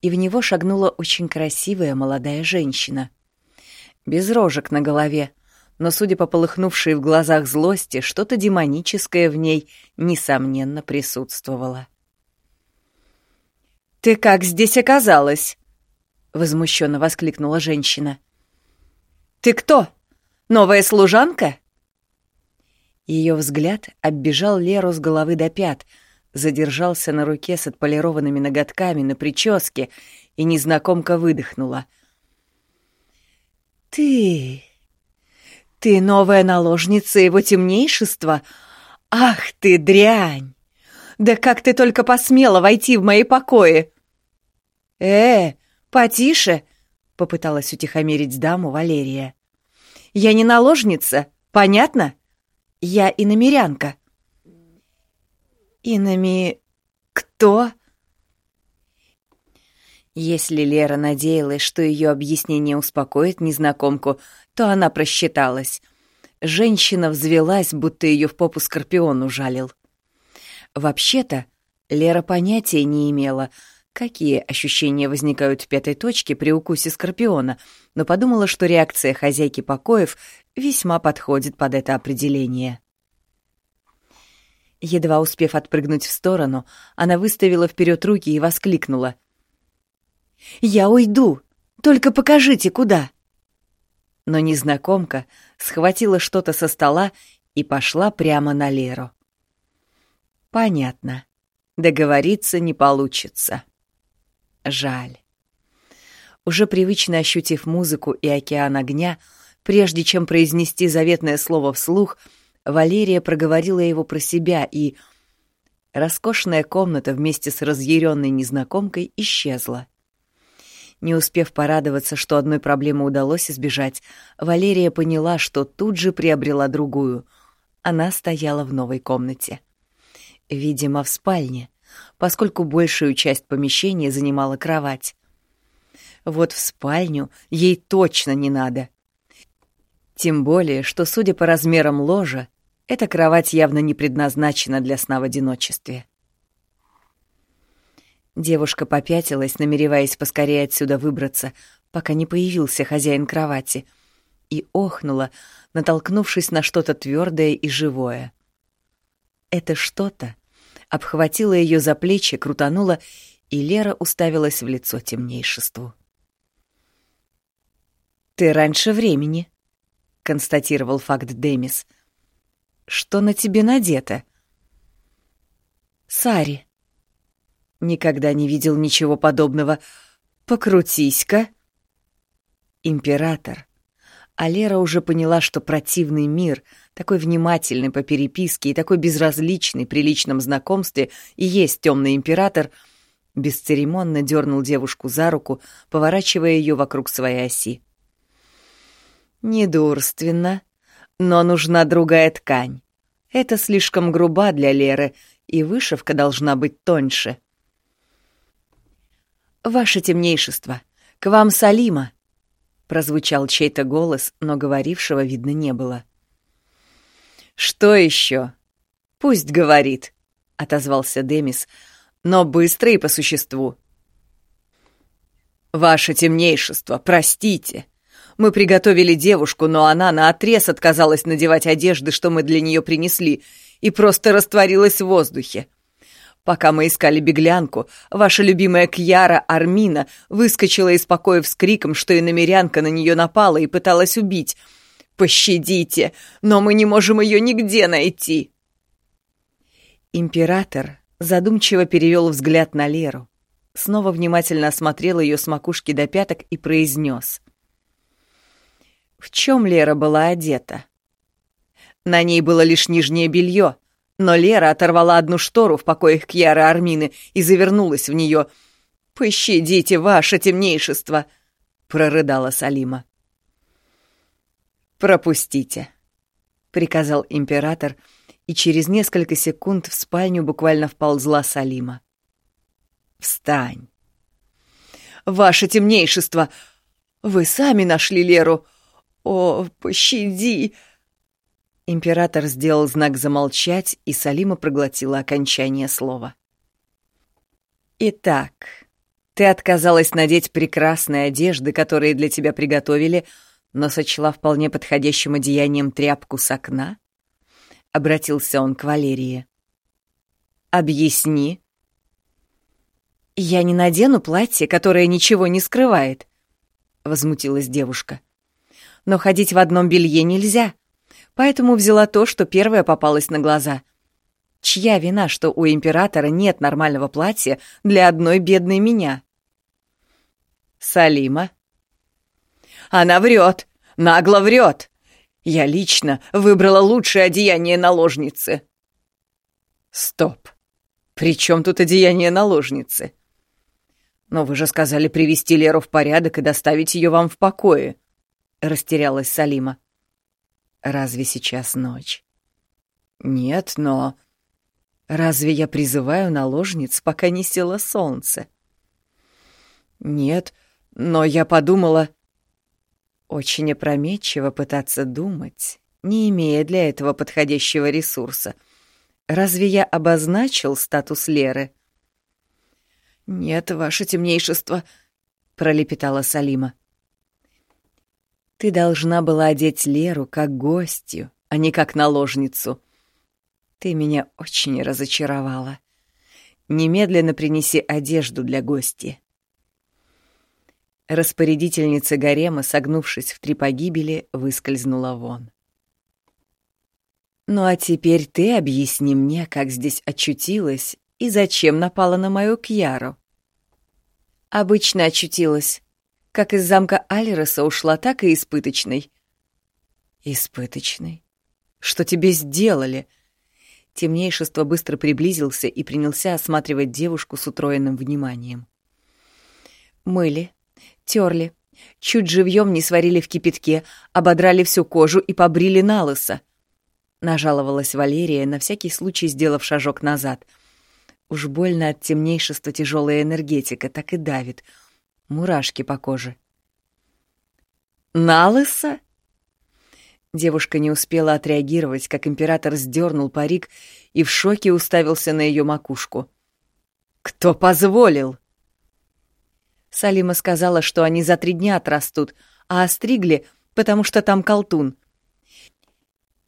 и в него шагнула очень красивая молодая женщина. Без рожек на голове, но, судя по полыхнувшей в глазах злости, что-то демоническое в ней, несомненно, присутствовало. «Ты как здесь оказалась?» — возмущенно воскликнула женщина. «Ты кто? Новая служанка?» Ее взгляд оббежал Леру с головы до пят, задержался на руке с отполированными ноготками на прическе, и незнакомка выдохнула. «Ты... ты новая наложница его темнейшества? Ах ты, дрянь! Да как ты только посмела войти в мои покои!» «Э, потише!» — попыталась утихомирить даму Валерия. «Я не наложница, понятно?» Я иномерянка». «Иноми... кто?» Если Лера надеялась, что ее объяснение успокоит незнакомку, то она просчиталась. Женщина взвелась, будто ее в попу скорпион ужалил. Вообще-то, Лера понятия не имела, какие ощущения возникают в пятой точке при укусе скорпиона, но подумала, что реакция хозяйки покоев весьма подходит под это определение. Едва успев отпрыгнуть в сторону, она выставила вперед руки и воскликнула. «Я уйду! Только покажите, куда!» Но незнакомка схватила что-то со стола и пошла прямо на Леру. «Понятно. Договориться не получится. Жаль». Уже привычно ощутив музыку и океан огня, Прежде чем произнести заветное слово вслух, Валерия проговорила его про себя, и роскошная комната вместе с разъяренной незнакомкой исчезла. Не успев порадоваться, что одной проблемы удалось избежать, Валерия поняла, что тут же приобрела другую. Она стояла в новой комнате. Видимо, в спальне, поскольку большую часть помещения занимала кровать. Вот в спальню ей точно не надо. Тем более, что, судя по размерам ложа, эта кровать явно не предназначена для сна в одиночестве. Девушка попятилась, намереваясь поскорее отсюда выбраться, пока не появился хозяин кровати, и охнула, натолкнувшись на что-то твердое и живое. Это что-то обхватило ее за плечи, крутануло, и Лера уставилась в лицо темнейшеству. «Ты раньше времени», констатировал факт Демис. Что на тебе надето? Сари. Никогда не видел ничего подобного. покрутись-ка. Император. А Лера уже поняла, что противный мир, такой внимательный по переписке и такой безразличный при личном знакомстве, и есть темный император, бесцеремонно дернул девушку за руку, поворачивая ее вокруг своей оси. Недурственно, но нужна другая ткань. Это слишком груба для Леры, и вышивка должна быть тоньше. «Ваше темнейшество, к вам Салима!» Прозвучал чей-то голос, но говорившего видно не было. «Что еще?» «Пусть говорит», — отозвался Демис, — «но быстро и по существу». «Ваше темнейшество, простите!» Мы приготовили девушку, но она наотрез отказалась надевать одежды, что мы для нее принесли, и просто растворилась в воздухе. Пока мы искали беглянку, ваша любимая Кьяра Армина выскочила из покоев с криком, что иномерянка на нее напала и пыталась убить. «Пощадите, но мы не можем ее нигде найти!» Император задумчиво перевел взгляд на Леру, снова внимательно осмотрел ее с макушки до пяток и произнес. В чем Лера была одета? На ней было лишь нижнее белье, но Лера оторвала одну штору в покоях Кьяры Армины и завернулась в нее. «Пощадите, ваше темнейшество!» — прорыдала Салима. «Пропустите», — приказал император, и через несколько секунд в спальню буквально вползла Салима. «Встань!» «Ваше темнейшество! Вы сами нашли Леру!» «О, пощади!» Император сделал знак замолчать, и Салима проглотила окончание слова. «Итак, ты отказалась надеть прекрасные одежды, которые для тебя приготовили, но сочла вполне подходящим одеянием тряпку с окна?» — обратился он к Валерии. «Объясни». «Я не надену платье, которое ничего не скрывает», — возмутилась девушка но ходить в одном белье нельзя, поэтому взяла то, что первое попалось на глаза. Чья вина, что у императора нет нормального платья для одной бедной меня? Салима. Она врет, нагло врет. Я лично выбрала лучшее одеяние наложницы. Стоп. При чем тут одеяние наложницы? Но вы же сказали привести Леру в порядок и доставить ее вам в покое. — растерялась Салима. «Разве сейчас ночь?» «Нет, но...» «Разве я призываю наложниц, пока не село солнце?» «Нет, но я подумала...» «Очень опрометчиво пытаться думать, не имея для этого подходящего ресурса. Разве я обозначил статус Леры?» «Нет, ваше темнейшество», — пролепетала Салима. Ты должна была одеть Леру как гостью, а не как наложницу. Ты меня очень разочаровала. Немедленно принеси одежду для гости. Распорядительница гарема, согнувшись в три погибели, выскользнула вон. «Ну а теперь ты объясни мне, как здесь очутилась и зачем напала на мою Кьяру?» «Обычно очутилась. Как из замка Алироса ушла, так и испыточной. Испыточной? Что тебе сделали? Темнейшество быстро приблизился и принялся осматривать девушку с утроенным вниманием. Мыли, терли, чуть живьем не сварили в кипятке, ободрали всю кожу и побрили на лысо. Нажаловалась Валерия, на всякий случай сделав шажок назад. Уж больно от темнейшества тяжелая энергетика, так и давит — мурашки по коже. «Налыса?» Девушка не успела отреагировать, как император сдернул парик и в шоке уставился на ее макушку. «Кто позволил?» Салима сказала, что они за три дня отрастут, а остригли, потому что там колтун.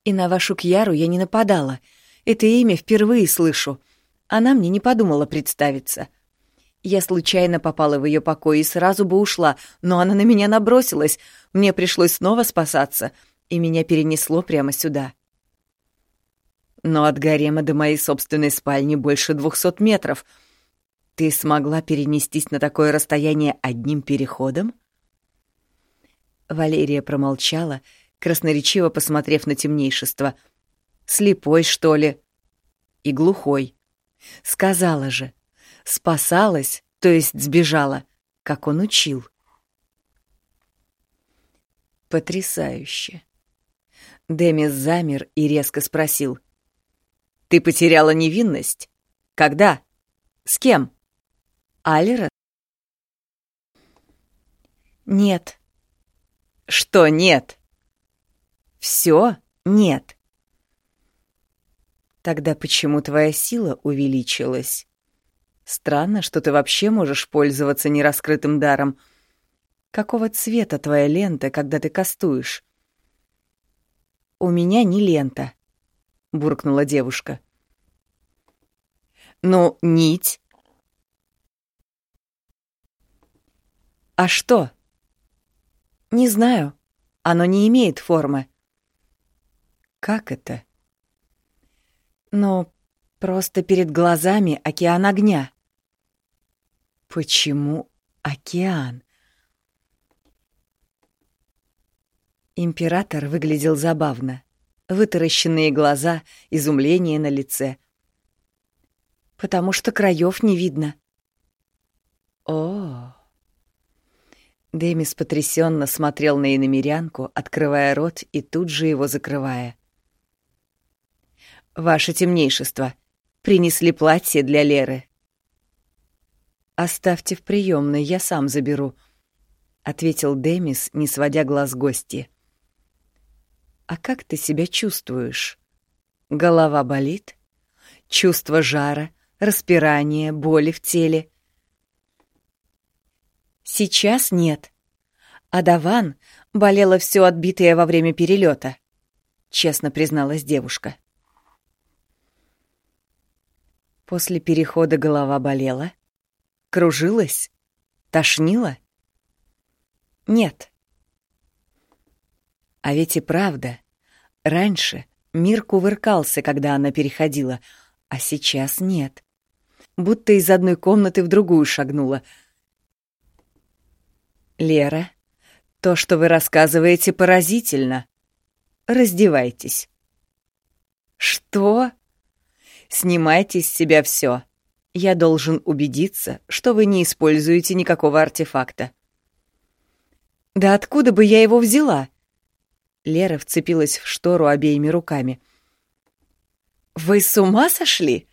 И на вашу Кьяру я не нападала. Это имя впервые слышу. Она мне не подумала представиться. — я случайно попала в ее покой и сразу бы ушла, но она на меня набросилась. Мне пришлось снова спасаться, и меня перенесло прямо сюда. Но от гарема до моей собственной спальни больше двухсот метров. Ты смогла перенестись на такое расстояние одним переходом? Валерия промолчала, красноречиво посмотрев на темнейшество. Слепой, что ли? И глухой. Сказала же. Спасалась, то есть сбежала, как он учил. Потрясающе. Демис замер и резко спросил. «Ты потеряла невинность? Когда? С кем?» Алера? Нет. Что нет? Все нет. Тогда почему твоя сила увеличилась? Странно, что ты вообще можешь пользоваться нераскрытым даром. Какого цвета твоя лента, когда ты кастуешь? У меня не лента, буркнула девушка. Ну, нить А что? Не знаю. Оно не имеет формы. Как это? Ну, просто перед глазами океан огня. Почему океан? Император выглядел забавно. Вытаращенные глаза, изумление на лице. Потому что краев не видно. О, Демис потрясенно смотрел на иномерянку, открывая рот и тут же его закрывая. «Ваше темнейшество, принесли платье для Леры». «Оставьте в приемной, я сам заберу», — ответил Демис, не сводя глаз гости. «А как ты себя чувствуешь? Голова болит? Чувство жара, распирания, боли в теле?» Сейчас нет. А Даван болела все отбитое во время перелета, честно призналась девушка. После перехода голова болела? Кружилась? Тошнила? Нет. А ведь и правда. Раньше мир кувыркался, когда она переходила, а сейчас нет. Будто из одной комнаты в другую шагнула — Лера, то, что вы рассказываете, поразительно. Раздевайтесь. Что? Снимайте с себя все. Я должен убедиться, что вы не используете никакого артефакта. Да откуда бы я его взяла? Лера вцепилась в штору обеими руками. Вы с ума сошли?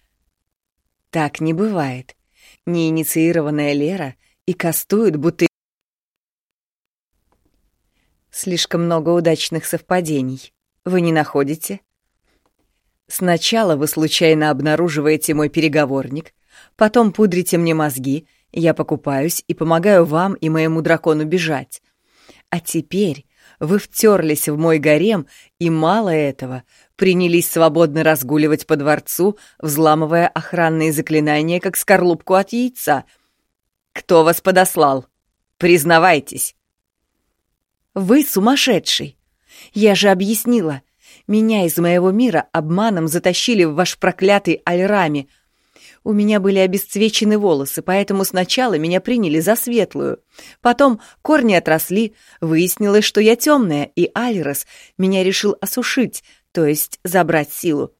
Так не бывает. Неинициированная Лера и кастует, будто Слишком много удачных совпадений. Вы не находите? Сначала вы случайно обнаруживаете мой переговорник, потом пудрите мне мозги, я покупаюсь и помогаю вам и моему дракону бежать. А теперь вы втерлись в мой гарем, и мало этого, принялись свободно разгуливать по дворцу, взламывая охранные заклинания, как скорлупку от яйца. Кто вас подослал? Признавайтесь. Вы сумасшедший! Я же объяснила. Меня из моего мира обманом затащили в ваш проклятый Альрами. У меня были обесцвечены волосы, поэтому сначала меня приняли за светлую. Потом корни отросли, выяснилось, что я темная, и Альрос меня решил осушить, то есть забрать силу.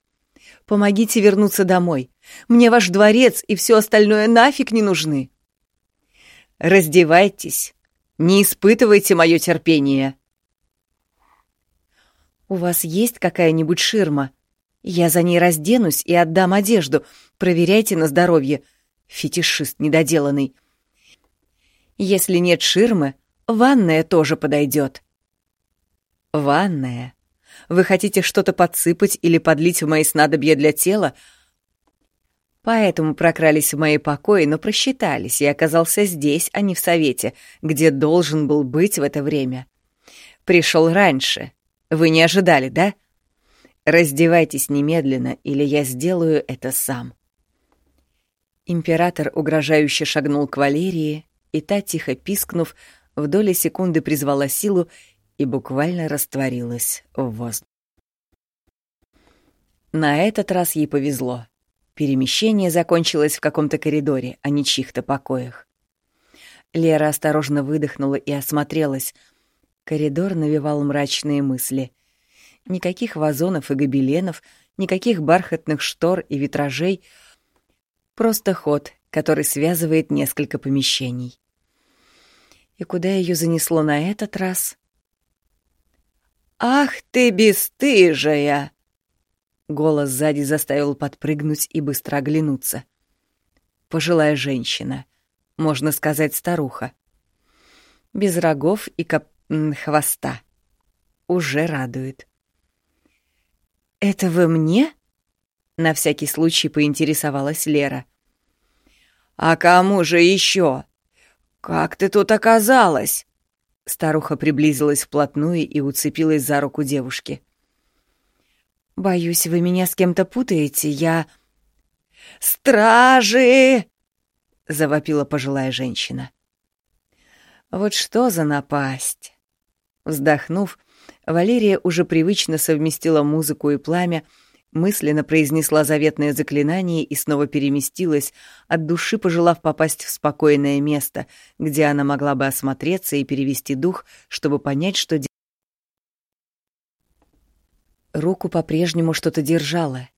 Помогите вернуться домой. Мне ваш дворец и все остальное нафиг не нужны. Раздевайтесь, не испытывайте мое терпение. У вас есть какая-нибудь ширма? Я за ней разденусь и отдам одежду. Проверяйте на здоровье. Фетишист недоделанный. Если нет ширмы, ванная тоже подойдет. Ванная? Вы хотите что-то подсыпать или подлить в мои снадобья для тела, Поэтому прокрались в мои покои, но просчитались, и оказался здесь, а не в совете, где должен был быть в это время. Пришел раньше. Вы не ожидали, да? Раздевайтесь немедленно, или я сделаю это сам. Император угрожающе шагнул к Валерии, и та, тихо пискнув, в доли секунды призвала силу и буквально растворилась в воздухе. На этот раз ей повезло. Перемещение закончилось в каком-то коридоре, а не чьих-то покоях. Лера осторожно выдохнула и осмотрелась. Коридор навевал мрачные мысли. Никаких вазонов и гобеленов, никаких бархатных штор и витражей. Просто ход, который связывает несколько помещений. И куда ее занесло на этот раз? «Ах ты бесстыжая!» Голос сзади заставил подпрыгнуть и быстро оглянуться. Пожилая женщина, можно сказать, старуха. Без рогов и коп... хвоста. Уже радует. «Это вы мне?» — на всякий случай поинтересовалась Лера. «А кому же еще? Как ты тут оказалась?» Старуха приблизилась вплотную и уцепилась за руку девушки. «Боюсь, вы меня с кем-то путаете. Я...» «Стражи!» — завопила пожилая женщина. «Вот что за напасть!» Вздохнув, Валерия уже привычно совместила музыку и пламя, мысленно произнесла заветное заклинание и снова переместилась, от души пожелав попасть в спокойное место, где она могла бы осмотреться и перевести дух, чтобы понять, что делать. Руку по-прежнему что-то держало,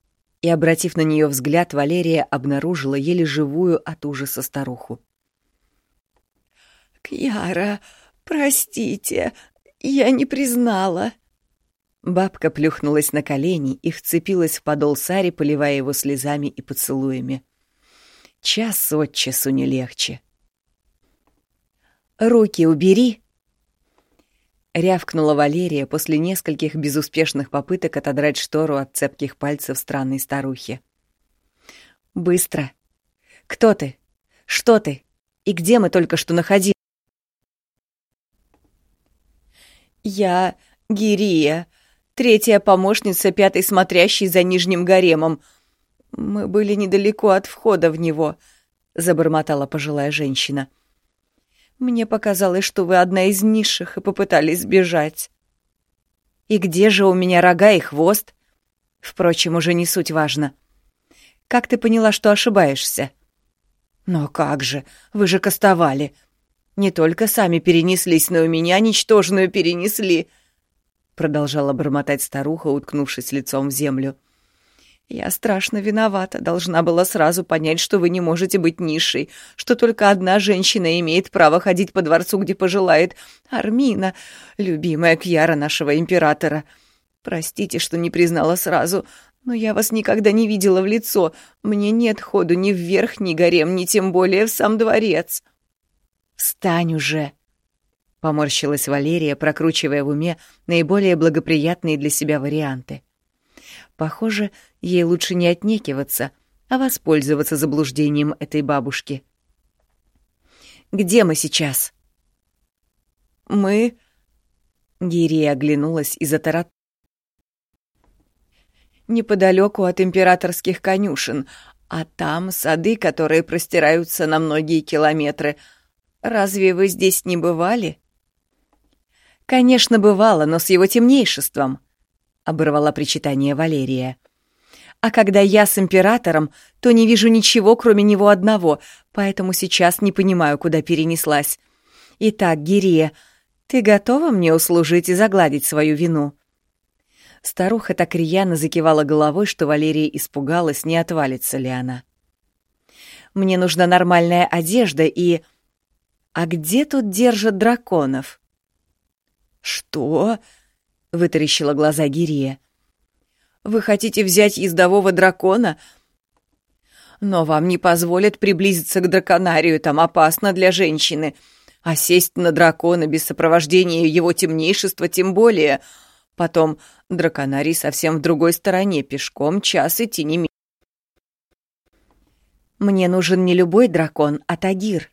и, обратив на нее взгляд, Валерия обнаружила еле живую от ужаса старуху. «Кьяра, простите, я не признала». Бабка плюхнулась на колени и вцепилась в подол Сари, поливая его слезами и поцелуями. Час от часу не легче. «Руки убери!» Рявкнула Валерия после нескольких безуспешных попыток отодрать штору от цепких пальцев странной старухи. «Быстро! Кто ты? Что ты? И где мы только что находились?» «Я Гирия, третья помощница пятой смотрящей за Нижним гаремом. Мы были недалеко от входа в него», — забормотала пожилая женщина. — мне показалось, что вы одна из низших и попытались сбежать. И где же у меня рога и хвост? Впрочем, уже не суть важно. Как ты поняла, что ошибаешься? Но как же, вы же кастовали. Не только сами перенеслись, но и меня ничтожную перенесли. Продолжала бормотать старуха, уткнувшись лицом в землю. — я страшно виновата, должна была сразу понять, что вы не можете быть низшей, что только одна женщина имеет право ходить по дворцу, где пожелает. Армина, любимая Кьяра нашего императора. Простите, что не признала сразу, но я вас никогда не видела в лицо. Мне нет ходу ни вверх, ни горем, ни тем более в сам дворец. «Встань уже!» — поморщилась Валерия, прокручивая в уме наиболее благоприятные для себя варианты. Похоже, ей лучше не отнекиваться, а воспользоваться заблуждением этой бабушки. «Где мы сейчас?» «Мы...» Гирия оглянулась и затарат. «Неподалеку от императорских конюшен, а там сады, которые простираются на многие километры. Разве вы здесь не бывали?» «Конечно, бывало, но с его темнейшеством», — оборвала причитание Валерия. «А когда я с императором, то не вижу ничего, кроме него одного, поэтому сейчас не понимаю, куда перенеслась. Итак, Гирия, ты готова мне услужить и загладить свою вину?» Старуха так рьяно закивала головой, что Валерия испугалась, не отвалится ли она. «Мне нужна нормальная одежда и...» «А где тут держат драконов?» «Что?» — вытаращила глаза Гирия. «Вы хотите взять ездового дракона? Но вам не позволят приблизиться к драконарию, там опасно для женщины. А сесть на дракона без сопровождения его темнейшества тем более. Потом драконарий совсем в другой стороне, пешком час идти не меньше. «Мне нужен не любой дракон, а Тагир».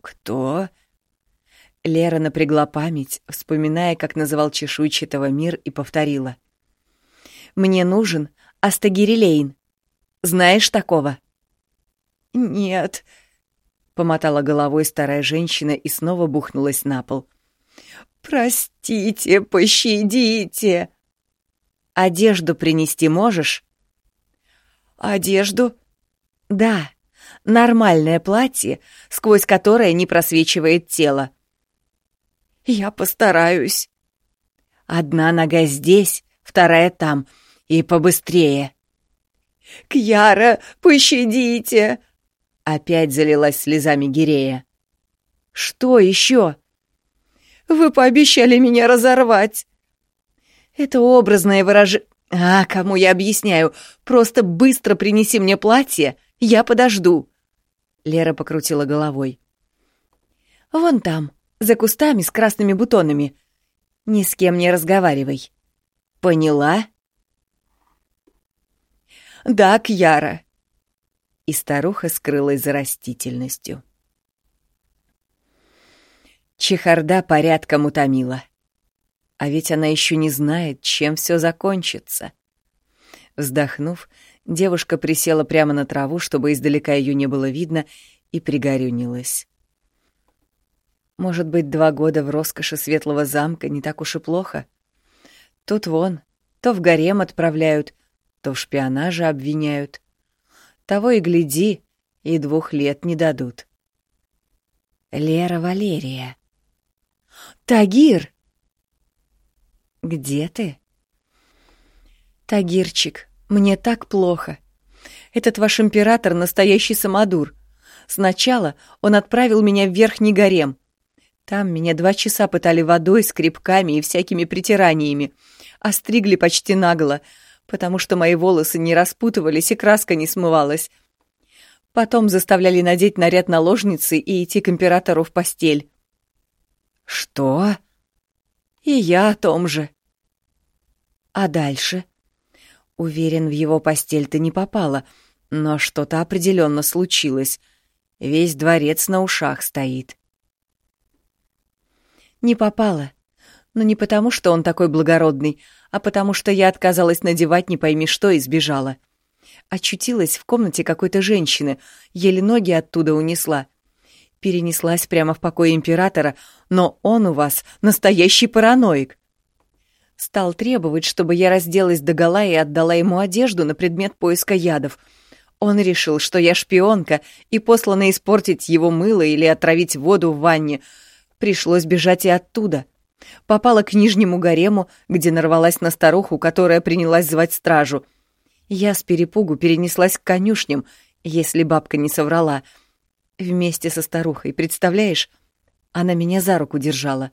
«Кто?» Лера напрягла память, вспоминая, как называл чешуйчатого мир, и повторила. «Мне нужен Астагирилейн. Знаешь такого?» «Нет», — помотала головой старая женщина и снова бухнулась на пол. «Простите, пощадите!» «Одежду принести можешь?» одежду?» «Да, нормальное платье, сквозь которое не просвечивает тело». «Я постараюсь». «Одна нога здесь, вторая там, и побыстрее». «Кьяра, пощадите!» Опять залилась слезами Гирея. «Что еще?» «Вы пообещали меня разорвать!» «Это образное выражение...» «А, кому я объясняю? Просто быстро принеси мне платье, я подожду!» Лера покрутила головой. «Вон там, за кустами с красными бутонами. Ни с кем не разговаривай. Поняла?» «Да, Кьяра», и старуха скрылась за растительностью. Чехарда порядком утомила. А ведь она еще не знает, чем все закончится. Вздохнув, девушка присела прямо на траву, чтобы издалека ее не было видно, и пригорюнилась. Может быть, два года в роскоши светлого замка не так уж и плохо? Тут вон, то в гарем отправляют, то в шпионаже обвиняют. Того и гляди, и двух лет не дадут. Лера Валерия. Тагир! Где ты? Тагирчик, мне так плохо. Этот ваш император — настоящий самодур. Сначала он отправил меня в верхний гарем. Там меня два часа пытали водой, скребками и всякими притираниями. Остригли почти нагло — потому что мои волосы не распутывались и краска не смывалась. Потом заставляли надеть наряд наложницы и идти к императору в постель. Что? И я о том же. А дальше? Уверен, в его постель ты не попала, но что-то определенно случилось. Весь дворец на ушах стоит. Не попала. Но не потому, что он такой благородный, а потому что я отказалась надевать не пойми что и сбежала. Очутилась в комнате какой-то женщины, еле ноги оттуда унесла. Перенеслась прямо в покой императора, но он у вас настоящий параноик. Стал требовать, чтобы я разделась догола и отдала ему одежду на предмет поиска ядов. Он решил, что я шпионка и послана испортить его мыло или отравить воду в ванне. Пришлось бежать и оттуда. Попала к нижнему гарему, где нарвалась на старуху, которая принялась звать стражу. Я с перепугу перенеслась к конюшням, если бабка не соврала. Вместе со старухой, представляешь? Она меня за руку держала.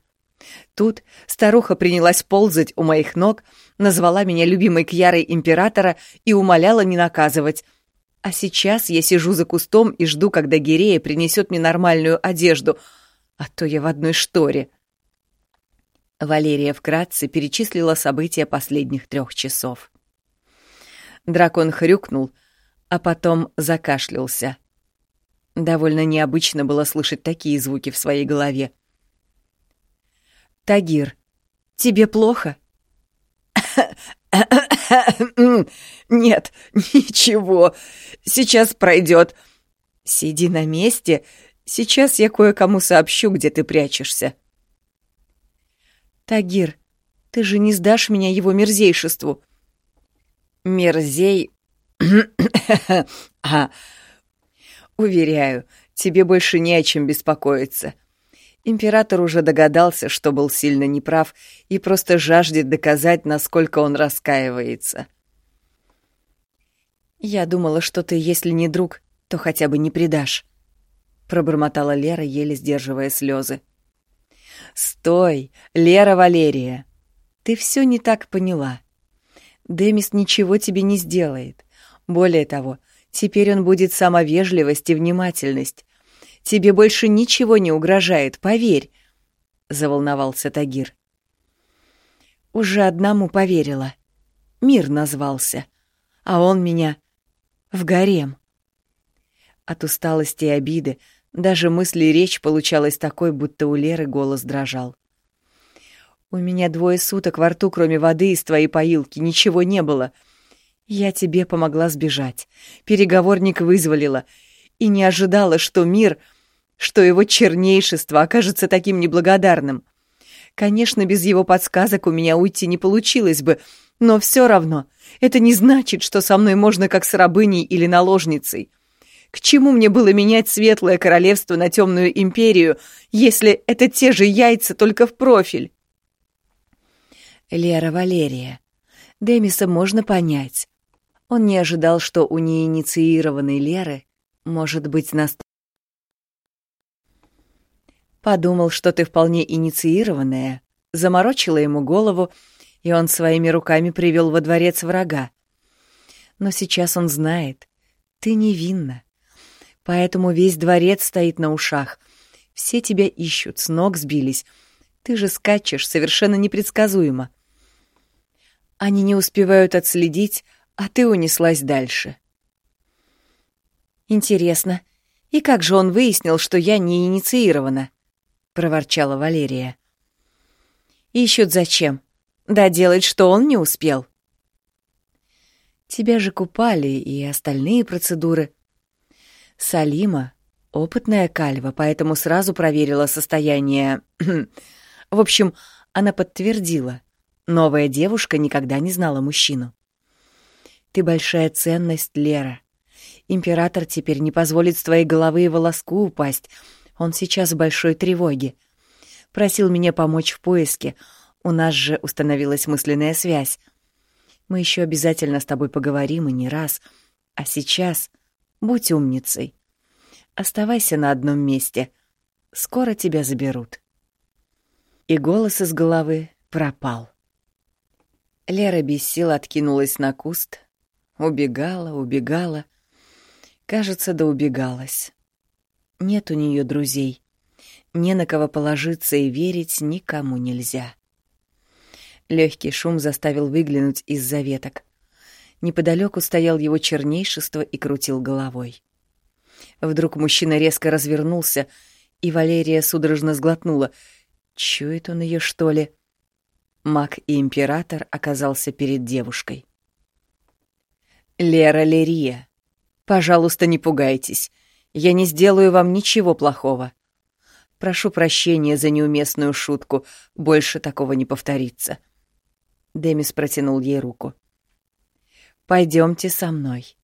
Тут старуха принялась ползать у моих ног, назвала меня любимой Кьярой императора и умоляла не наказывать. А сейчас я сижу за кустом и жду, когда Гирея принесет мне нормальную одежду, а то я в одной шторе. Валерия вкратце перечислила события последних трех часов. Дракон хрюкнул, а потом закашлялся. Довольно необычно было слышать такие звуки в своей голове. «Тагир, тебе плохо?» «Нет, ничего. Сейчас пройдет. Сиди на месте. Сейчас я кое-кому сообщу, где ты прячешься». «Тагир, ты же не сдашь меня его мерзейшеству!» «Мерзей...» а, «Уверяю, тебе больше не о чем беспокоиться. Император уже догадался, что был сильно неправ и просто жаждет доказать, насколько он раскаивается». «Я думала, что ты, если не друг, то хотя бы не предашь», — пробормотала Лера, еле сдерживая слезы. «Стой, Лера Валерия! Ты все не так поняла. Демис ничего тебе не сделает. Более того, теперь он будет сама вежливость и внимательность. Тебе больше ничего не угрожает, поверь», — заволновался Тагир. «Уже одному поверила. Мир назвался, а он меня в гарем». От усталости и обиды даже мысли и речь получалась такой, будто у Леры голос дрожал. «У меня двое суток во рту, кроме воды из твоей поилки, ничего не было. Я тебе помогла сбежать. Переговорник вызволила. И не ожидала, что мир, что его чернейшество окажется таким неблагодарным. Конечно, без его подсказок у меня уйти не получилось бы, но все равно это не значит, что со мной можно как с рабыней или наложницей. К чему мне было менять светлое королевство на темную империю, если это те же яйца, только в профиль? Лера Валерия. Демиса можно понять. Он не ожидал, что у неинициированной Леры может быть настолько... Подумал, что ты вполне инициированная, заморочила ему голову, и он своими руками привел во дворец врага. Но сейчас он знает, ты невинна. Поэтому весь дворец стоит на ушах. Все тебя ищут, с ног сбились. Ты же скачешь совершенно непредсказуемо. Они не успевают отследить, а ты унеслась дальше. Интересно, и как же он выяснил, что я не инициирована? проворчала Валерия. Ищут зачем? Да делать, что он не успел. Тебя же купали и остальные процедуры. Салима — опытная кальва, поэтому сразу проверила состояние... В общем, она подтвердила. Новая девушка никогда не знала мужчину. Ты большая ценность, Лера. Император теперь не позволит с твоей головы и волоску упасть — он сейчас в большой тревоге. Просил меня помочь в поиске. У нас же установилась мысленная связь. Мы еще обязательно с тобой поговорим и не раз. А сейчас будь умницей. Оставайся на одном месте. Скоро тебя заберут. И голос из головы пропал. Лера без сил откинулась на куст. Убегала, убегала. Кажется, да убегалась. Нет у нее друзей. Не на кого положиться и верить никому нельзя. Легкий шум заставил выглянуть из-за веток. Неподалеку стоял его чернейшество и крутил головой. Вдруг мужчина резко развернулся, и Валерия судорожно сглотнула. Чует он ее, что ли? Маг и император оказался перед девушкой. «Лера Лерия, пожалуйста, не пугайтесь. Я не сделаю вам ничего плохого. Прошу прощения за неуместную шутку, больше такого не повторится. Демис протянул ей руку. Пойдемте со мной.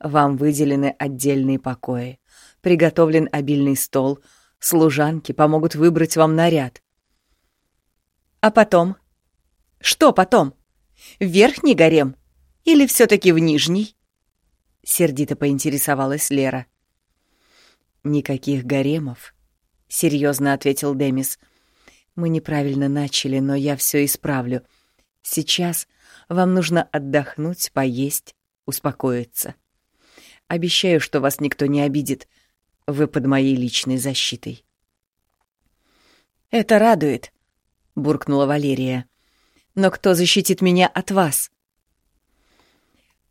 Вам выделены отдельные покои, приготовлен обильный стол, служанки помогут выбрать вам наряд. А потом? Что потом? В верхний гарем или все таки в нижний? Сердито поинтересовалась Лера. «Никаких гаремов», — серьезно ответил Демис. «Мы неправильно начали, но я все исправлю. Сейчас вам нужно отдохнуть, поесть, успокоиться. Обещаю, что вас никто не обидит. Вы под моей личной защитой». «Это радует», — буркнула Валерия. «Но кто защитит меня от вас?»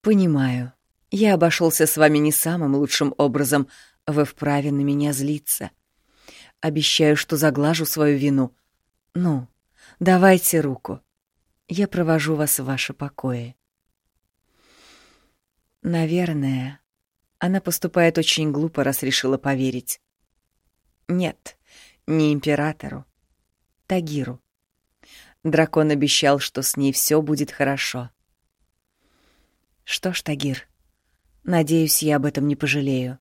«Понимаю. Я обошелся с вами не самым лучшим образом, вы вправе на меня злиться. Обещаю, что заглажу свою вину. Ну, давайте руку. Я провожу вас в ваши покои. Наверное, она поступает очень глупо, раз решила поверить. Нет, не императору, Тагиру. Дракон обещал, что с ней все будет хорошо. Что ж, Тагир, надеюсь, я об этом не пожалею.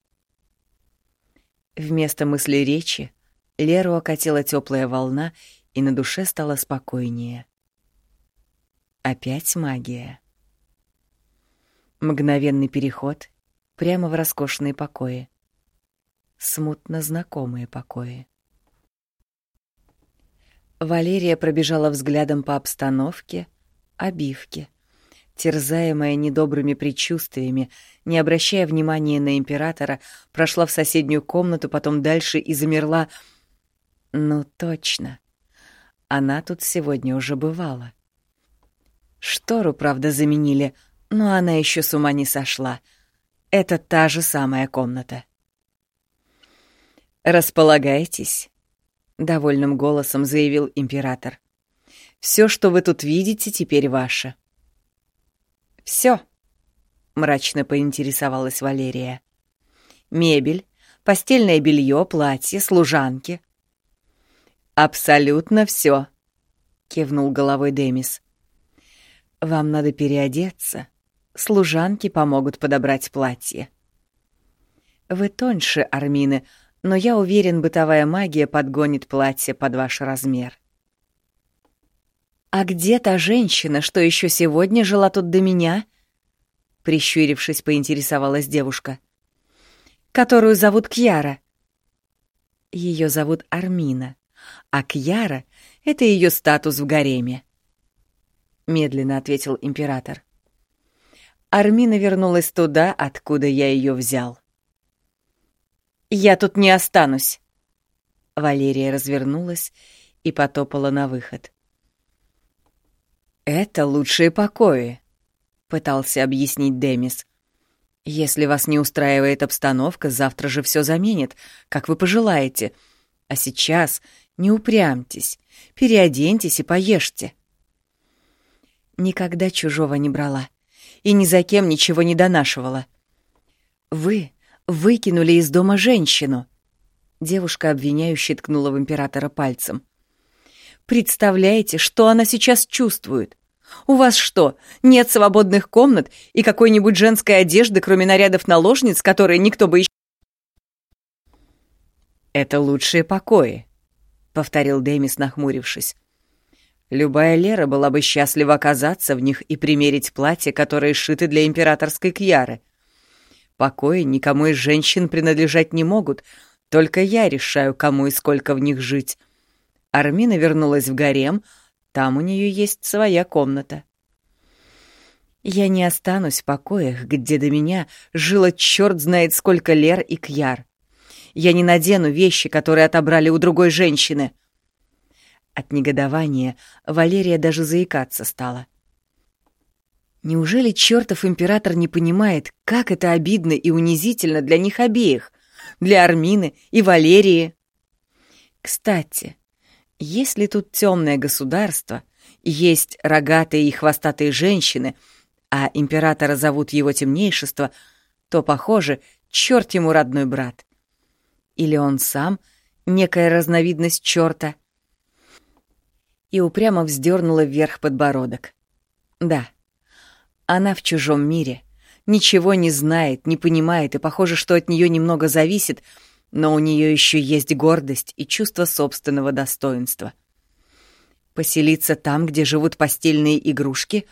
Вместо мысли речи Леру окатила теплая волна, и на душе стало спокойнее. Опять магия. Мгновенный переход прямо в роскошные покои. Смутно знакомые покои. Валерия пробежала взглядом по обстановке, обивке — терзаемая недобрыми предчувствиями, не обращая внимания на императора, прошла в соседнюю комнату, потом дальше и замерла. Ну, точно. Она тут сегодня уже бывала. Штору, правда, заменили, но она еще с ума не сошла. Это та же самая комната. «Располагайтесь», — довольным голосом заявил император. «Все, что вы тут видите, теперь ваше». Все, мрачно поинтересовалась Валерия. Мебель, постельное белье, платье, служанки. Абсолютно все, — кивнул головой Демис. «Вам надо переодеться. Служанки помогут подобрать платье». «Вы тоньше, Армины, но я уверен, бытовая магия подгонит платье под ваш размер». «А где та женщина, что еще сегодня жила тут до меня?» Прищурившись, поинтересовалась девушка. «Которую зовут Кьяра». Ее зовут Армина, а Кьяра — это ее статус в гареме. Медленно ответил император. Армина вернулась туда, откуда я ее взял. «Я тут не останусь!» Валерия развернулась и потопала на выход. «Это лучшие покои», — пытался объяснить Демис. «Если вас не устраивает обстановка, завтра же все заменит, как вы пожелаете. А сейчас не упрямьтесь, переоденьтесь и поешьте». Никогда чужого не брала и ни за кем ничего не донашивала. «Вы выкинули из дома женщину», — девушка обвиняюще ткнула в императора пальцем. «Представляете, что она сейчас чувствует? У вас что, нет свободных комнат и какой-нибудь женской одежды, кроме нарядов наложниц, которые никто бы еще... «Это лучшие покои», — повторил Демис, нахмурившись. «Любая Лера была бы счастлива оказаться в них и примерить платье, которое сшиты для императорской кьяры. Покои никому из женщин принадлежать не могут, только я решаю, кому и сколько в них жить. Армина вернулась в гарем, там у нее есть своя комната. Я не останусь в покоях, где до меня жило черт знает сколько лер и кьяр. Я не надену вещи, которые отобрали у другой женщины. От негодования Валерия даже заикаться стала. Неужели чертов император не понимает, как это обидно и унизительно для них обеих, для Армины и Валерии? Кстати, если тут темное государство, есть рогатые и хвостатые женщины, а императора зовут его темнейшество, то, похоже, черт ему родной брат. Или он сам некая разновидность черта? И упрямо вздернула вверх подбородок. Да, она в чужом мире, ничего не знает, не понимает, и похоже, что от нее немного зависит — но у нее еще есть гордость и чувство собственного достоинства. Поселиться там, где живут постельные игрушки?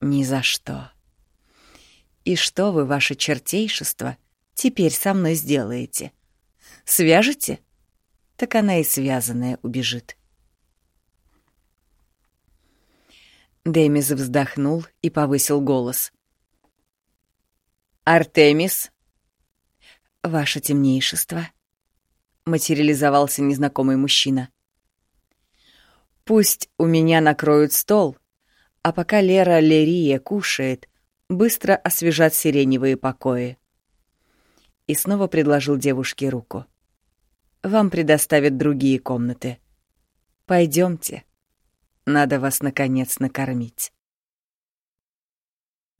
Ни за что. И что вы, ваше чертейшество, теперь со мной сделаете? Свяжете? Так она и связанная убежит. Демис вздохнул и повысил голос. «Артемис, «Ваше темнейшество», — материализовался незнакомый мужчина. «Пусть у меня накроют стол, а пока Лера Лерия кушает, быстро освежат сиреневые покои». И снова предложил девушке руку. «Вам предоставят другие комнаты. Пойдемте. Надо вас, наконец, накормить».